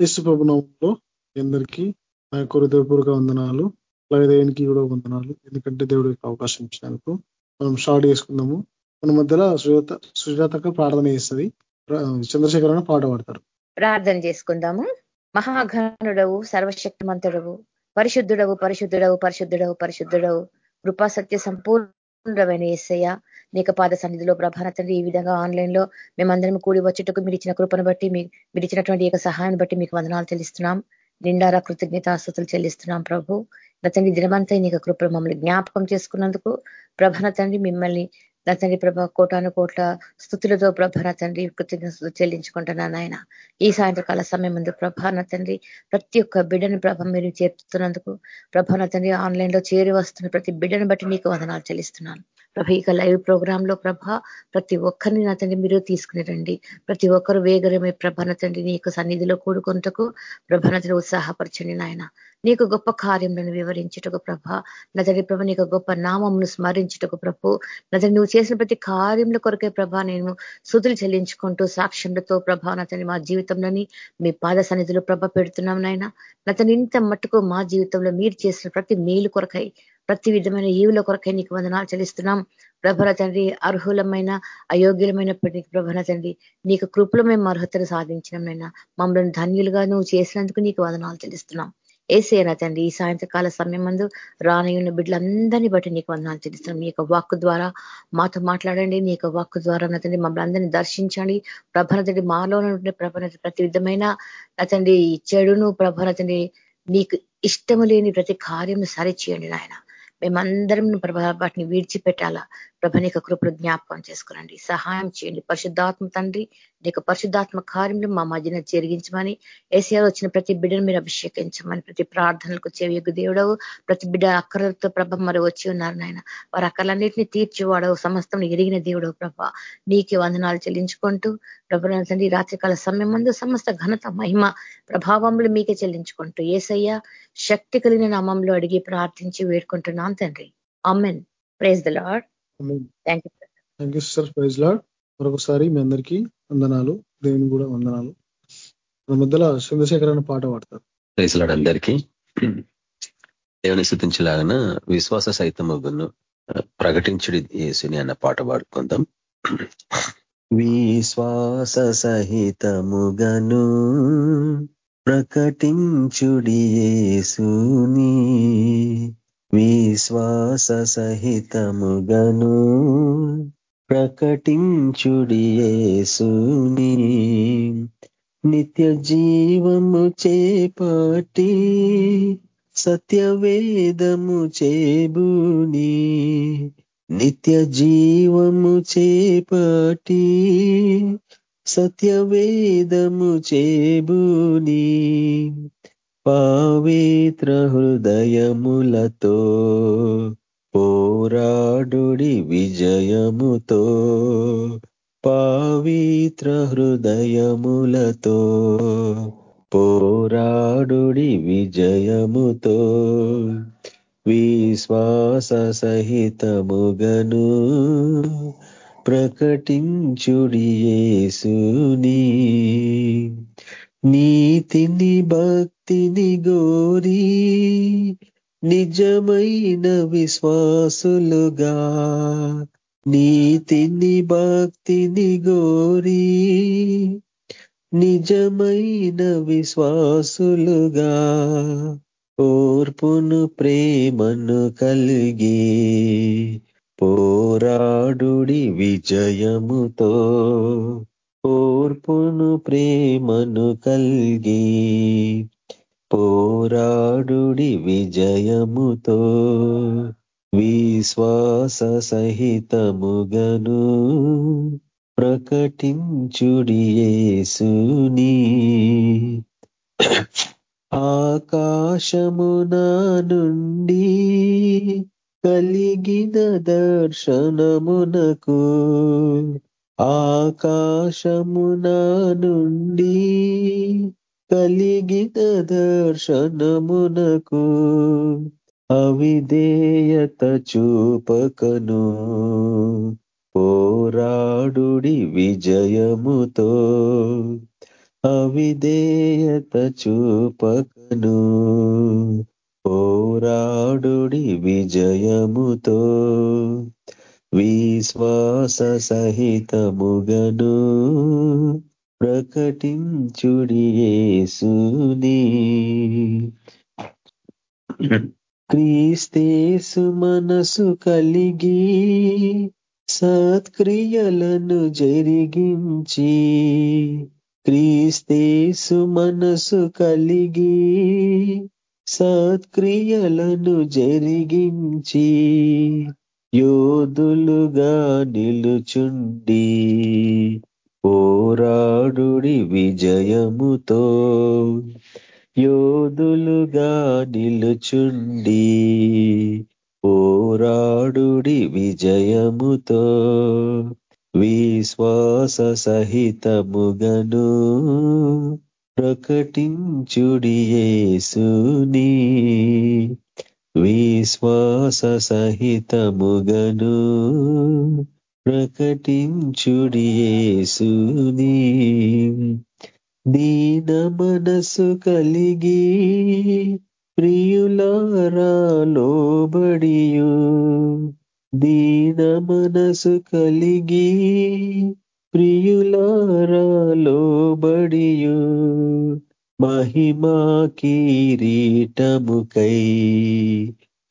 యేసు ప్రభుత్వంలో అందరికీ నా యొక్క హృదయపూర్వక వందనాలు అలాగే దేవునికి కూడా వందనాలు. ఎందుకంటే దేవుడికి అవకాశం ఇచ్చినందుకు మనం షార్ట్ చేసుకుందాము. మన మధ్యలో సుజాత సుజాతక ప్రార్థన చేస్తుంది. చంద్రశేఖర్ పాట పాడతారు. ప్రార్థన చేసుకుందాము. మహాఘనుడవు సర్వశక్తిమంతుడవు పరిశుద్ధుడవు పరిశుద్ధుడవు పరిశుద్ధుడవు పరిశుద్ధుడవు కృపా సత్య సంపూర్ణ ఉండవైన ఏసయ్య. నీక పాద సన్నిధిలో ప్రభాన తండ్రి ఈ విధంగా ఆన్లైన్లో మేమందరం కూడి వచ్చేటకు మీరు ఇచ్చిన కృపను బట్టి మీరు ఇచ్చినటువంటి ఏక సహాయాన్ని బట్టి మీకు వందనాలు చెల్లిస్తున్నాం. నిండారా కృతజ్ఞతాస్తుతులు చెల్లిస్తున్నాం ప్రభు. తండ్రి దినమంతా నీకు కృపలు మమ్మల్ని జ్ఞాపకం చేసుకున్నందుకు ప్రభన తండ్రి మిమ్మల్ని నా తండ్రి ప్రభ కోటాను కోట్ల స్థుతులతో ప్రభ నా తండ్రి కృతజ్ఞతలు చెల్లించుకుంటున్నాను ఆయన ఈ సాయంత్రకాల సమయం ముందు ప్రభ నా తండ్రి ప్రతి ఒక్క బిడ్డను ప్రభ మీరు చేర్చుతున్నందుకు ప్రభ నా తండ్రి ఆన్లైన్లో చేరి వస్తున్న ప్రతి బిడ్డను బట్టి నీకు వదనాలు చెల్లిస్తున్నాను. ప్రభ ఇక లైవ్ ప్రోగ్రామ్లో ప్రభ ప్రతి ఒక్కరిని నా తండ్రి మీరు తీసుకుని రండి. ప్రతి ఒక్కరు వేగరమే ప్రభన తండ్రి నీ యొక్క సన్నిధిలో కూడుకుంటకు ప్రభన తండ్రి ఉత్సాహపరచండి నాయన. నీకు గొప్ప కార్యములను వివరించుటకు ప్రభ నజడి ప్రభ నీకు గొప్ప నామమును స్మరించుటకు ప్రభు నజడి నువ్వు చేసిన ప్రతి కార్యముల కొరకే ప్రభ నేను సుతులు చెల్లించుకుంటూ సాక్ష్యములతో ప్రభ నతని మా జీవితంలోని మీ పాద సన్నిధిలో ప్రభ పెడుతున్నాం నాయన. నతని ఇంత మట్టుకు మా జీవితంలో మీరు చేసిన ప్రతి మేలు కొరకై ప్రతి విధమైన ఈవుల కొరకై నీకు వందనాలు చెల్లిస్తున్నాం. ప్రభల తండ్రి అర్హులమైన అయోగ్యులమైనప్పటికీ ప్రభల తండ్రి నీకు కృపలు మేము అర్హతను సాధించినమైనా మమ్మల్ని ధన్యులుగా నువ్వు చేసినందుకు నీకు వందనాలు చెల్లిస్తున్నాం. ఏసేనా తండ్రి ఈ సాయంత్రకాల సమయం మందు రానయ్యున్న బిడ్డలందరినీ బట్టి నీకు వందనాలు తెలుస్తున్నాం నీ యొక్క వాక్కు ద్వారా మాతో మాట్లాడండి. నీ యొక్క వాక్కు ద్వారా నతండి మమ్మల్ని అందరినీ దర్శించండి. ప్రభనతండి మాలో ఉండే ప్రభనత ప్రతి విధమైన అతండి చెడును ప్రభనతండి నీకు ఇష్టము లేని ప్రతి కార్యం సరిచేయండి నాయన. మేమందరం ప్రభా వాటిని విడిచిపెట్టాలా? ప్రభ నీకు కృపలు జ్ఞాపకం చేసుకురండి సహాయం చేయండి. పరిశుద్ధాత్మ తండ్రి నీకు పరిశుద్ధాత్మ కార్యములు మా మధ్యన జరిగించమని ఏసీఆర్ వచ్చిన ప్రతి బిడ్డను మీరు అభిషేకించమని ప్రతి ప్రార్థనలకు చెవియగు దేవుడవు ప్రతి బిడ్డ అక్కర్లతో ప్రభ మరి వచ్చి ఉన్నారు నాయన. వారి అక్కర్లన్నింటినీ తీర్చివాడవు సమస్తం ఎరిగిన దేవుడవు ప్రభ. నీకే వందనాలు చెల్లించుకుంటూ ప్రభ తండ్రి రాత్రికాల సమయం ముందు సమస్త ఘనత మహిమ ప్రభావములు మీకే చెల్లించుకుంటూ ఏసయ్య శక్తి కలిగిన నామంలో అడిగి ప్రార్థించి వేడుకుంటున్నాను తండ్రి. Amen praise the lord thank you sir praise lord మరొకసారి మీ అందరికీ వందనాలు దేవుని కూడా వందనాలు. మధ్యలో చంద్రశేఖర్ అనే పాట పాడతారు. ప్రైజ్ లాడ్ అందరికీ. దేవుని స్థుతించలాగన విశ్వాస సహితముగును ప్రకటించుడి యేసుని అన్న పాట పాడుకుందాం. విశ్వాస సహితముగను ప్రకటించుడి యేసుని. విశ్వాస సహితముగను ప్రకటించుడియేసుని నిత్య జీవము చేపాటి సత్యవేదము చేబుని నిత్య జీవము చేపాటి సత్యవేదము చేబుని పవిత్ర హృదయములతో పోరాడుడి విజయముతో. పవిత్ర హృదయములతో పోరాడుడి విజయముతో. విశ్వాస సహితముగను ప్రకటించుడి యేసుని. నీతిని భక్తిని గోరీ నిజమైన విశ్వాసులుగా. నీతిని భక్తిని గోరీ నిజమైన విశ్వాసులుగా. ఓర్పును ప్రేమను కలిగి పోరాడుడి విజయముతో. ఓర్పును ప్రేమను కల్గి పోరాడుడి విజయముతో విశ్వాస సహితముగను ప్రకటించుడియేసుని ఆకాశమున నుండి కలిగిన దర్శనమునకు ఆకాశమున నుండి కలిగిన దర్శనమునకు అవిధేయత చూపకను. పోరాడుడి విజయముతో అవిధేయత చూపకను. పోరాడుడి విజయముతో విశ్వాస సహితముగను ప్రకటించుడి యేసుని. క్రీస్తేసు మనసు కలిగి సత్క్రియలను జరిగించి క్రీస్తేసు మనసు కలిగి సత్క్రియలను జరిగించి యోధులుగా నిలుచుండి పోరాడుడి విజయముతో. యోధులుగా నిలుచుండి పోరాడుడి విజయముతో. విశ్వాస సహితముగను ప్రకటించుడి యేసుని. విశ్వాస సహితముగను ప్రకటించుడియేసుని దీన మనసు కలిగి ప్రియులారాలోబడియు దీన మనసు కలిగి ప్రియులారాలోబడియు మహిమా కిరీటముకై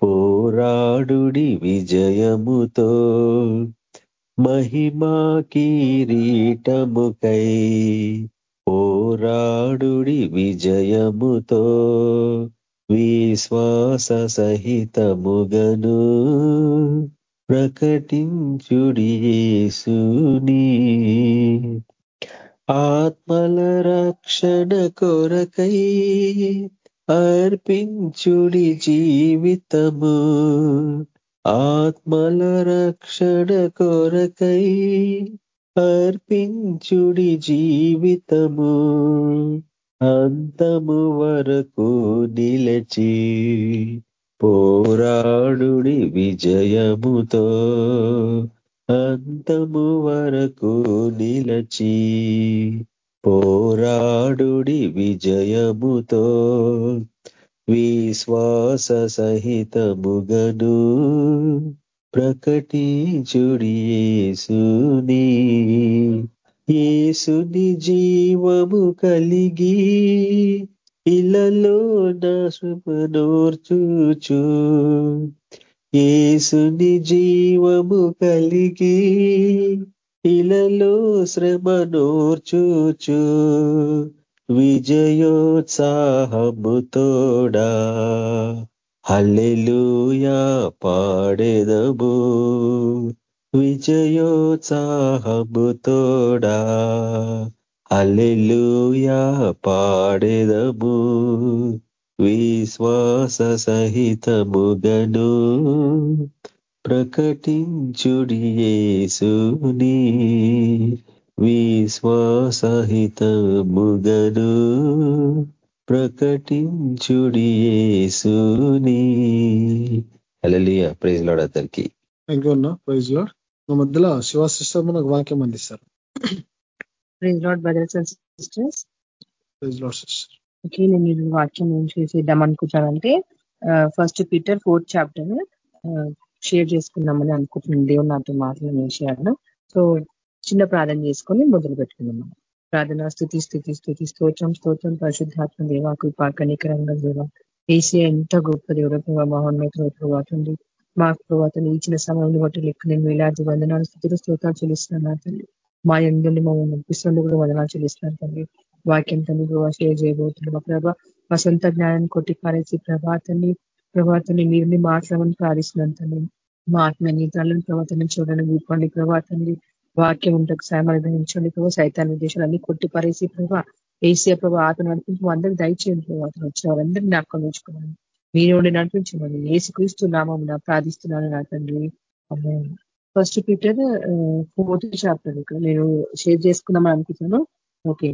పోరాడుడి విజయముతో. మహిమా కిరీటముకై పోరాడుడి విజయముతో. విశ్వాస సహితముగను ప్రకటించుడి సునీ ఆత్మల రక్షణ కొరకై అర్పించుడి జీవితము. ఆత్మల రక్షణ కొరకై అర్పించుడి జీవితము. అంతము వరకు నిలచి పోరాడుడి విజయముతో అంతము వరకు నిలచి పోరాడుడి విజయముతో విశ్వాస సహితముగను ప్రకటించుడి యేసుని. ఏసుని జీవము కలిగి ఇలలో నాశమనోర్చుచు ఏసుని జీవము కలిగి ఇలలో శ్రమనోర్చుచు విజయోత్సాహముతోడా హల్లెలూయా పాడెదము. విజయోత్సాహముతోడా హల్లెలూయా పాడెదము. విశ్వాస సహితముగను ప్రకటించుడి యేసుని విశ్వాసహితముగను ప్రకటించుడి యేసుని. హల్లెలూయా ప్రైజ్ లాడ్ అతనికి. థ్యాంక్ యూ అన్న. ప్రైజ్ లాడ్ మా మధ్యలో శివ సిస్టర్ మనకు వాక్యం అందిస్తారు. Praise lord brothers and sisters. Praise lord sister. Okay నేను ఈ వాక్యం ఏం చేసేద్దాం అనుకుంటానంటే first Peter fourth chapter share చేసుకుందామని అనుకుంటున్నాను. దేవుడు నాతో మాట్లాడిన విషయాలను. సో చిన్న ప్రార్థన చేసుకొని మొదలు పెట్టుకుందాం. మనం ప్రార్థన స్థుతి స్థుతి స్థుతి స్తోత్రం స్తోత్రం పరిశుద్ధాత్మ దేవా కృపా దేవ. ఏసీ ఎంత గొప్ప దేవుడు ప్రభావ మా ప్రభావం ఇచ్చిన సమయంలో బట్టి లెక్క నేను వేలాది వందనాలు స్థుతులు స్తోత్రాలు చెల్లిస్తున్నాను తండ్రి మా ఎందుని మమ్మల్ని నడిపిస్తుంది కూడా వందనాలు చెల్లిస్తున్నాను తండ్రి వాక్యంతో తండ్రి షేర్ చేయబోతున్నావా ప్రభా మా సొంత జ్ఞానాన్ని కొట్టి పారేసి ప్రభాతాన్ని ప్రభాతాన్ని మీరు మాట్లాడమని ప్రార్థిస్తున్నాను మా ఆత్మనీతాలను ప్రభాతాన్ని చూడండి విప్పండి ప్రభాతాన్ని వాక్యం ఉంటకు సాయం అనుగ్రహించండి ప్రభావ సైతాన్ని దేశాలన్నీ కొట్టి పారేసి ప్రభా ఏసీ ప్రభా ఆత్మ నడిపించి అందరూ దయచేయండి అతను వచ్చిన వాళ్ళందరినీ జ్ఞాపకం ఉంచుకున్నాను మీరు నడిపించమని ఏసు క్రీస్తు నామం ప్రార్థిస్తున్నాను నా తండ్రి. ఫస్ట్ పీటర్ ఫోర్త్ చాప్టర్ ఇక్కడ నేను షేర్ చేసుకుందామని అనుకుంటున్నాను. ఓకే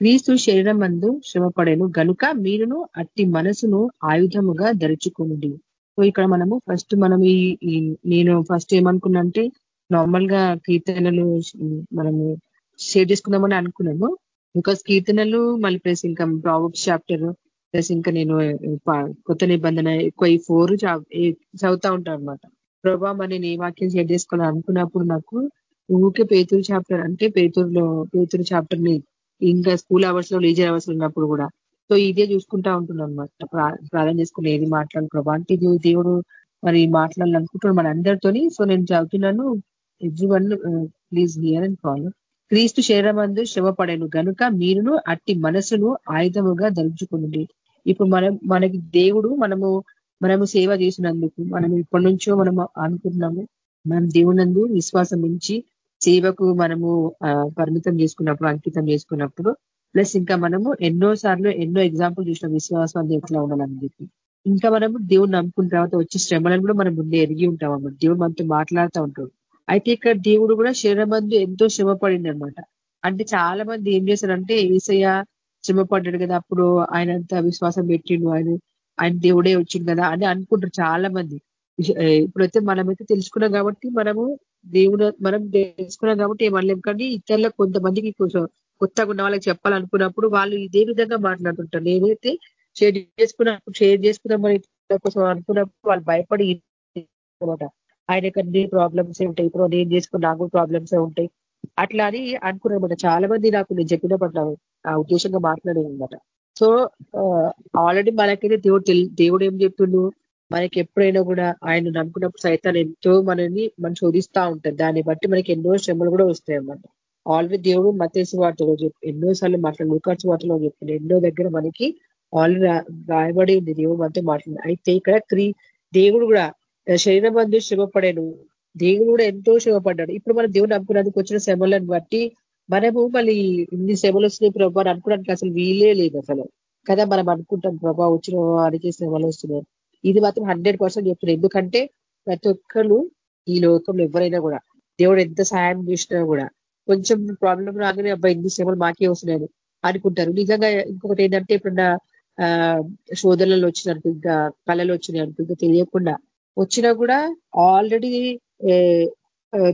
క్రీస్తు శరీరం మందు శ్రమపడేను. గనుక మీరును అట్టి మనసును ఆయుధముగా ధరించుకోండి సో ఇక్కడ మనము ఫస్ట్ మనం ఈ నేను ఫస్ట్ ఏమనుకున్నా అంటే నార్మల్గా కీర్తనలు మనము షేర్ చేసుకుందామని అనుకున్నాము. బికాస్ కీర్తనలు మళ్ళీ ప్లస్ ఇంకా ప్రాబ్స్ చాప్టర్ ప్లస్ ఇంకా నేను కొత్త నిబంధన ఎక్కువ ఈ ఫోర్ చదువుతా ఉంటాను అనమాట ప్రభా మరి నేను ఏ వాక్యం షేర్ చేసుకోవాలని అనుకున్నప్పుడు నాకు ఊకే పేతురు చాప్టర్ అంటే పేతురులో పేతురు చాప్టర్ని ఇంకా స్కూల్ అవర్స్లో లీజర్ అవర్స్ ఉన్నప్పుడు కూడా. సో ఇదే చూసుకుంటా ఉంటున్నాం అనమాట ప్రార్థన చేసుకుని ఏది మాట్లాడు ప్రభా. అంటే దేవుడు మరి మాట్లాడాలనుకుంటున్నాడు మన అందరితోని సో నేను చదువుతున్నాను. Everyone please hear and follow. క్రీస్తు శరీరమందు శ్రమపడను గనుక మీరును అట్టి మనసును ఆయుధముగా ధరించుకుని ఇప్పుడు మనం మనకి దేవుడు మనము మనము సేవ చేసినందుకు మనం ఇప్పటి నుంచో మనం అనుకుంటున్నాము. మనం దేవునందు విశ్వాసం ఉంచి సేవకు మనము పరిమితం చేసుకున్నప్పుడు అంకితం చేసుకున్నప్పుడు ప్లస్ ఇంకా మనము ఎన్నో సార్లు ఎన్నో ఎగ్జాంపుల్ చూసిన విశ్వాసాన్ని ఎట్లా ఉండాలని చెప్పి ఇంకా మనము దేవుడు నమ్ముకున్న తర్వాత వచ్చే శ్రమలను కూడా మనం ముందే ఎరిగి ఉంటాం అన్నమాట. దేవుడు మనతో మాట్లాడుతూ ఉంటాడు. అయితే ఇక్కడ దేవుడు కూడా శరీరమందు ఎంతో శ్రమ పడింది అనమాట అంటే చాలా మంది ఏం చేశారంటే ఏసయ్య శ్రమ పడ్డాడు కదా అప్పుడు ఆయన అంత విశ్వాసం పెట్టిండు ఆయన ఆయన దేవుడే వచ్చింది కదా అని అనుకుంటారు చాలా మంది ఇప్పుడైతే మనమైతే తెలుసుకున్నాం కాబట్టి మనము దేవుడు మనం తెలుసుకున్నాం కాబట్టి ఏమనలేం కానీ ఇతరులకు కొంతమందికి కొంచెం కొత్తగా ఉన్న వాళ్ళకి చెప్పాలనుకున్నప్పుడు వాళ్ళు ఇదే విధంగా మాట్లాడుతుంటారు. నేనైతే షేర్ చేసుకున్నప్పుడు షేర్ చేసుకున్నామని కోసం అనుకున్నప్పుడు వాళ్ళు భయపడి అనమాట. ఆయన అన్ని ప్రాబ్లమ్స్ ఉంటాయి. ఇప్పుడు నేను చేసుకున్న నాకు ప్రాబ్లమ్స్ ఉంటాయి. అట్లా అని అనుకున్నారనమాట చాలా మంది నాకు నేను చెప్పినప్పుడు ఆ ఉద్దేశంగా మాట్లాడేది అనమాట సో ఆల్రెడీ మనకైతే దేవుడు దేవుడు ఏం చెప్తుండు? మనకి ఎప్పుడైనా కూడా ఆయన నమ్ముకున్నప్పుడు సైతాన్ ఎంతో మనని మనం శోధిస్తూ ఉంటుంది. దాన్ని బట్టి మనకి ఎన్నో శ్రమలు కూడా వస్తాయి అన్నమాట. ఆల్రెడీ దేవుడు మతేసి వార్తలో చెప్పి ఎన్నో సార్లు మాట్లాడు లూకాచి వార్తలో చెప్పింది ఎన్నో దగ్గర మనకి ఆల్రెడీ రాయబడి ఉంది. దేవుడు మనతో మాట్లాడింది అయితే ఇక్కడ క్రీ దేవుడు కూడా శరీరం బంధు శ్రమపడాను. దేవుడు కూడా ఎంతో శ్రమపడ్డాడు. ఇప్పుడు మనం దేవుడు నమ్ముకున్నందుకు వచ్చిన శ్రమలను బట్టి మనము మళ్ళీ ఇన్ని శ్రమలు వస్తున్నాయి ప్రభా అనుకోవడానికి అసలు వీలే లేదు అసలు. కదా మనం అనుకుంటాం ప్రభా వచ్చిన వారికి శ్రమలు వస్తున్నాయి. ఇది మాత్రం హండ్రెడ్ పర్సెంట్ చెప్తున్నారు ఎందుకంటే ప్రతి ఒక్కరు ఈ లోకంలో ఎవరైనా కూడా దేవుడు ఎంత సాయం చేసినా కూడా కొంచెం ప్రాబ్లం రాగానే అబ్బాయి ఇన్ని శ్రమలు మాకే వస్తున్నాయని అనుకుంటారు. నిజంగా ఇంకొకటి ఏంటంటే ఇప్పుడున్న శోధనలు వచ్చినట్టు ఇంకా కళలు వచ్చినాయి ఇంకా తెలియకుండా వచ్చినా కూడా ఆల్రెడీ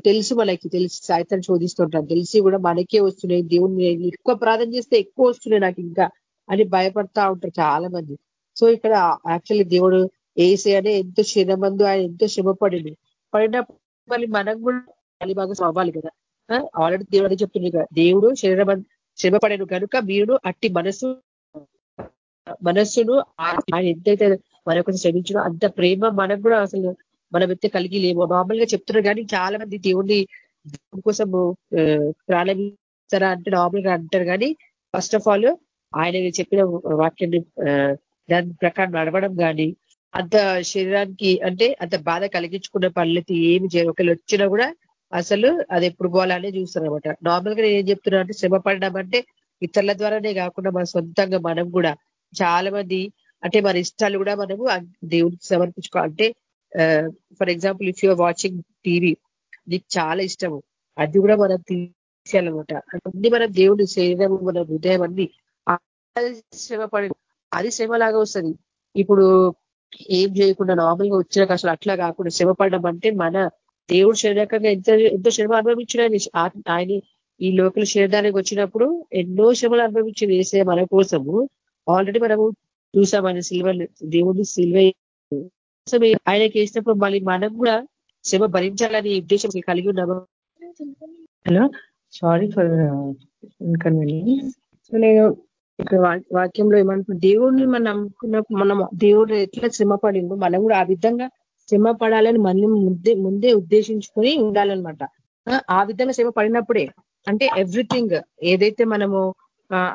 తెలుసు మనకి తెలిసి సాయితాన్ని శోధిస్తుంటాను తెలిసి కూడా మనకే వస్తున్నాయి. దేవుడిని ఎక్కువ ప్రార్థన చేస్తే ఎక్కువ వస్తున్నాయి నాకు ఇంకా అని భయపడతా ఉంటారు చాలా మంది సో ఇక్కడ యాక్చువల్లీ దేవుడు ఏసే అనే ఎంతో క్షీణమందు ఆయన ఎంతో శ్రమ పడినప్పుడు మళ్ళీ మనం కూడా బాగా అవ్వాలి కదా. ఆల్రెడీ దేవుడు అని చెప్తుంది కదా. దేవుడు శరీరం శ్రమపడను కనుక మీరు అట్టి మనసు మనస్సును ఆయన ఎంతైతే మన కోసం శ్రమించడం అంత ప్రేమ మనకు కూడా అసలు మనం ఎత్తే కలిగి లేము నార్మల్గా చెప్తున్నారు కానీ చాలా మంది దేవుడిని కోసం ప్రారంభిస్తారా అంటే నార్మల్గా అంటారు కానీ ఫస్ట్ ఆఫ్ ఆల్ ఆయన చెప్పిన వాక్యాన్ని దాని ప్రకారం నడవడం కానీ అంత శరీరానికి అంటే అంత బాధ కలిగించుకున్న పనులకి ఏమి ఒకళ్ళు వచ్చినా కూడా అసలు అది ఎప్పుడు పోవాలనే చూస్తారనమాట నార్మల్గా నేను ఏం చెప్తున్నా అంటే శ్రమ పడడం అంటే ఇతరుల ద్వారానే కాకుండా మన సొంతంగా మనం కూడా చాలా మంది అంటే మన ఇష్టాలు కూడా మనము దేవునికి సమర్పించుకో అంటే for example if you're watching TV నీకు చాలా ఇష్టము. అది కూడా మనం తీసేయాలన్నమాట. అన్ని మనం దేవుడి శరీరం మన హృదయం అన్ని శ్రమ పడి అది శ్రమలాగా వస్తుంది. ఇప్పుడు ఏం చేయకుండా నార్మల్గా వచ్చిన అసలు అట్లా కాకుండా శ్రమ పడడం అంటే మన దేవుడు శరీరకంగా ఎంత ఎంతో శ్రమ అనుభవించిన ఆయన ఈ లోకల శరీరానికి వచ్చినప్పుడు ఎన్నో శ్రమలు అనుభవించింది వేసే మన కోసము. ఆల్రెడీ మనము చూసామని సిల్వ దేవుడు సిల్వ ఆయనకి వేసినప్పుడు మళ్ళీ మనం కూడా శ్రమ భరించాలని ఉద్దేశం కలిగి ఉన్నాము? Hello sorry for inconvenience so నేను ఇక్కడ వాక్యంలో ఏమనుకున్నా దేవుడిని మనం నమ్ముకున్నప్పుడు మనం దేవుడు ఎట్లా శ్రమ పడిందో మనం కూడా ఆ విధంగా శ్రమ పడాలని మనం ముందే ముందే ఉద్దేశించుకొని ఉండాలన్నమాట. ఆ విధంగా శ్రమ పడినప్పుడే అంటే ఎవ్రీథింగ్ ఏదైతే మనము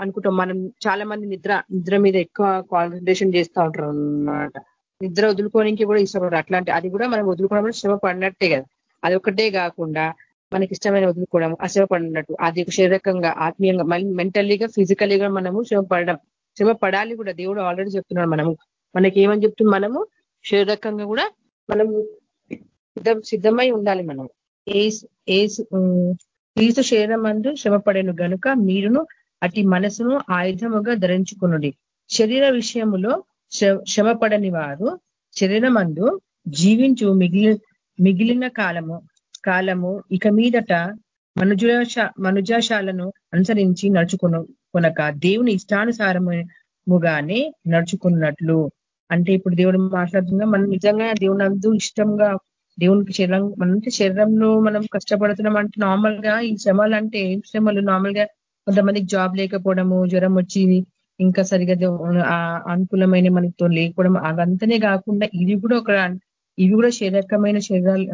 అనుకుంటాం మనం చాలా మంది నిద్ర నిద్ర మీద ఎక్కువ కాన్సన్ట్రేషన్ చేస్తూ ఉంటారు అన్నమాట. నిద్ర వదులుకోనికి కూడా ఇష్టపడరు. అట్లాంటి అది కూడా మనం వదులుకోవడం శ్రమ పడినట్టే కదా. అది ఒకటే కాకుండా మనకి ఇష్టమైన వదులుకోవడం అశ్రమ పడినట్టు అది శారీరకంగా ఆత్మీయంగా మెంటల్లీగా ఫిజికలీగా మనము శ్రమ పడడం శ్రమ పడాలి కూడా దేవుడు ఆల్రెడీ చెప్తున్నాడు మనము. మనకి ఏమని చెప్తుంది మనము శారీరకంగా కూడా మనము సిద్ధం సిద్ధమై ఉండాలి మనం ఏ క్రీస్తు శరీరం అందు శ్రమపడేను గనుక మీరును అటు మనసును ఆయుధముగా ధరించుకునుడి. శరీర విషయములో శ్రమపడని వారు శరీరం అందు జీవించు మిగిలి మిగిలిన కాలము కాలము ఇక మీదట మనుజాశ మనుజాశాలను అనుసరించి నడుచుకును కొనక దేవుని ఇష్టానుసారముగానే నడుచుకున్నట్లు అంటే ఇప్పుడు దేవుడు మాట్లాడుతున్నా మనం నిజంగా దేవుని అందు ఇష్టంగా దేవునికి శరీరం మనం శరీరంలో మనం కష్టపడుతున్నాం అంటే నార్మల్గా ఈ శ్రమలు అంటే ఏం శ్రమలు? నార్మల్గా కొంతమందికి జాబ్ లేకపోవడము జ్వరం వచ్చి ఇంకా సరిగా అనుకూలమైన మనతో లేకపోవడం అవంతనే కాకుండా ఇది కూడా ఒక ఇవి కూడా శరీరకమైన శరీరాలు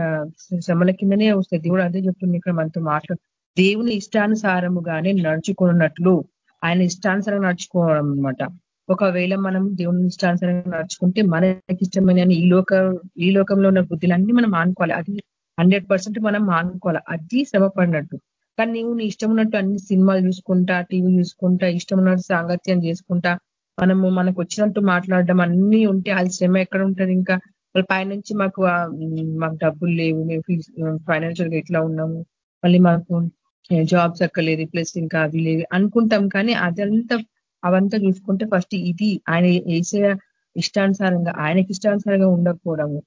శ్రమల కిందనే వస్తాయి. దేవుడు అదే చెప్తుంది ఇక్కడ మనతో మాట్లాడు. దేవుని ఇష్టానుసారముగానే నడుచుకున్నట్లు ఆయన ఇష్టానుసారంగా నడుచుకోవడం అనమాట ఒకవేళ మనం దేవుని ఇష్టానుసారంగా నడుచుకుంటే మనకి ఇష్టమైన ఈ లోక ఈ లోకంలో ఉన్న బుద్ధులన్నీ మనం మానుకోవాలి అది హండ్రెడ్ మనం మానుకోవాలి అది శ్రమ పడినట్టు. కానీ నీవు నీ ఇష్టం ఉన్నట్టు అన్ని సినిమాలు చూసుకుంటా టీవీ చూసుకుంటా ఇష్టం ఉన్నట్టు సాంగత్యం చేసుకుంటా మనము మనకు వచ్చినట్టు మాట్లాడడం అన్ని ఉంటే అది శ్రమ ఎక్కడ ఉంటుంది ఇంకా? వాళ్ళ పైనుంచి మాకు మాకు డబ్బులు లేవు. మేము ఫైనాన్షియల్గా ఎట్లా ఉన్నాము? మళ్ళీ మాకు జాబ్స్ ఎక్కలేదు ప్లస్ ఇంకా అవి లేవు అనుకుంటాం. కానీ అదంతా అవంతా చూసుకుంటే ఫస్ట్ ఇది ఆయన వేసే ఇష్టానుసారంగా ఆయనకి ఇష్టానుసారంగా ఉండకపోవడము.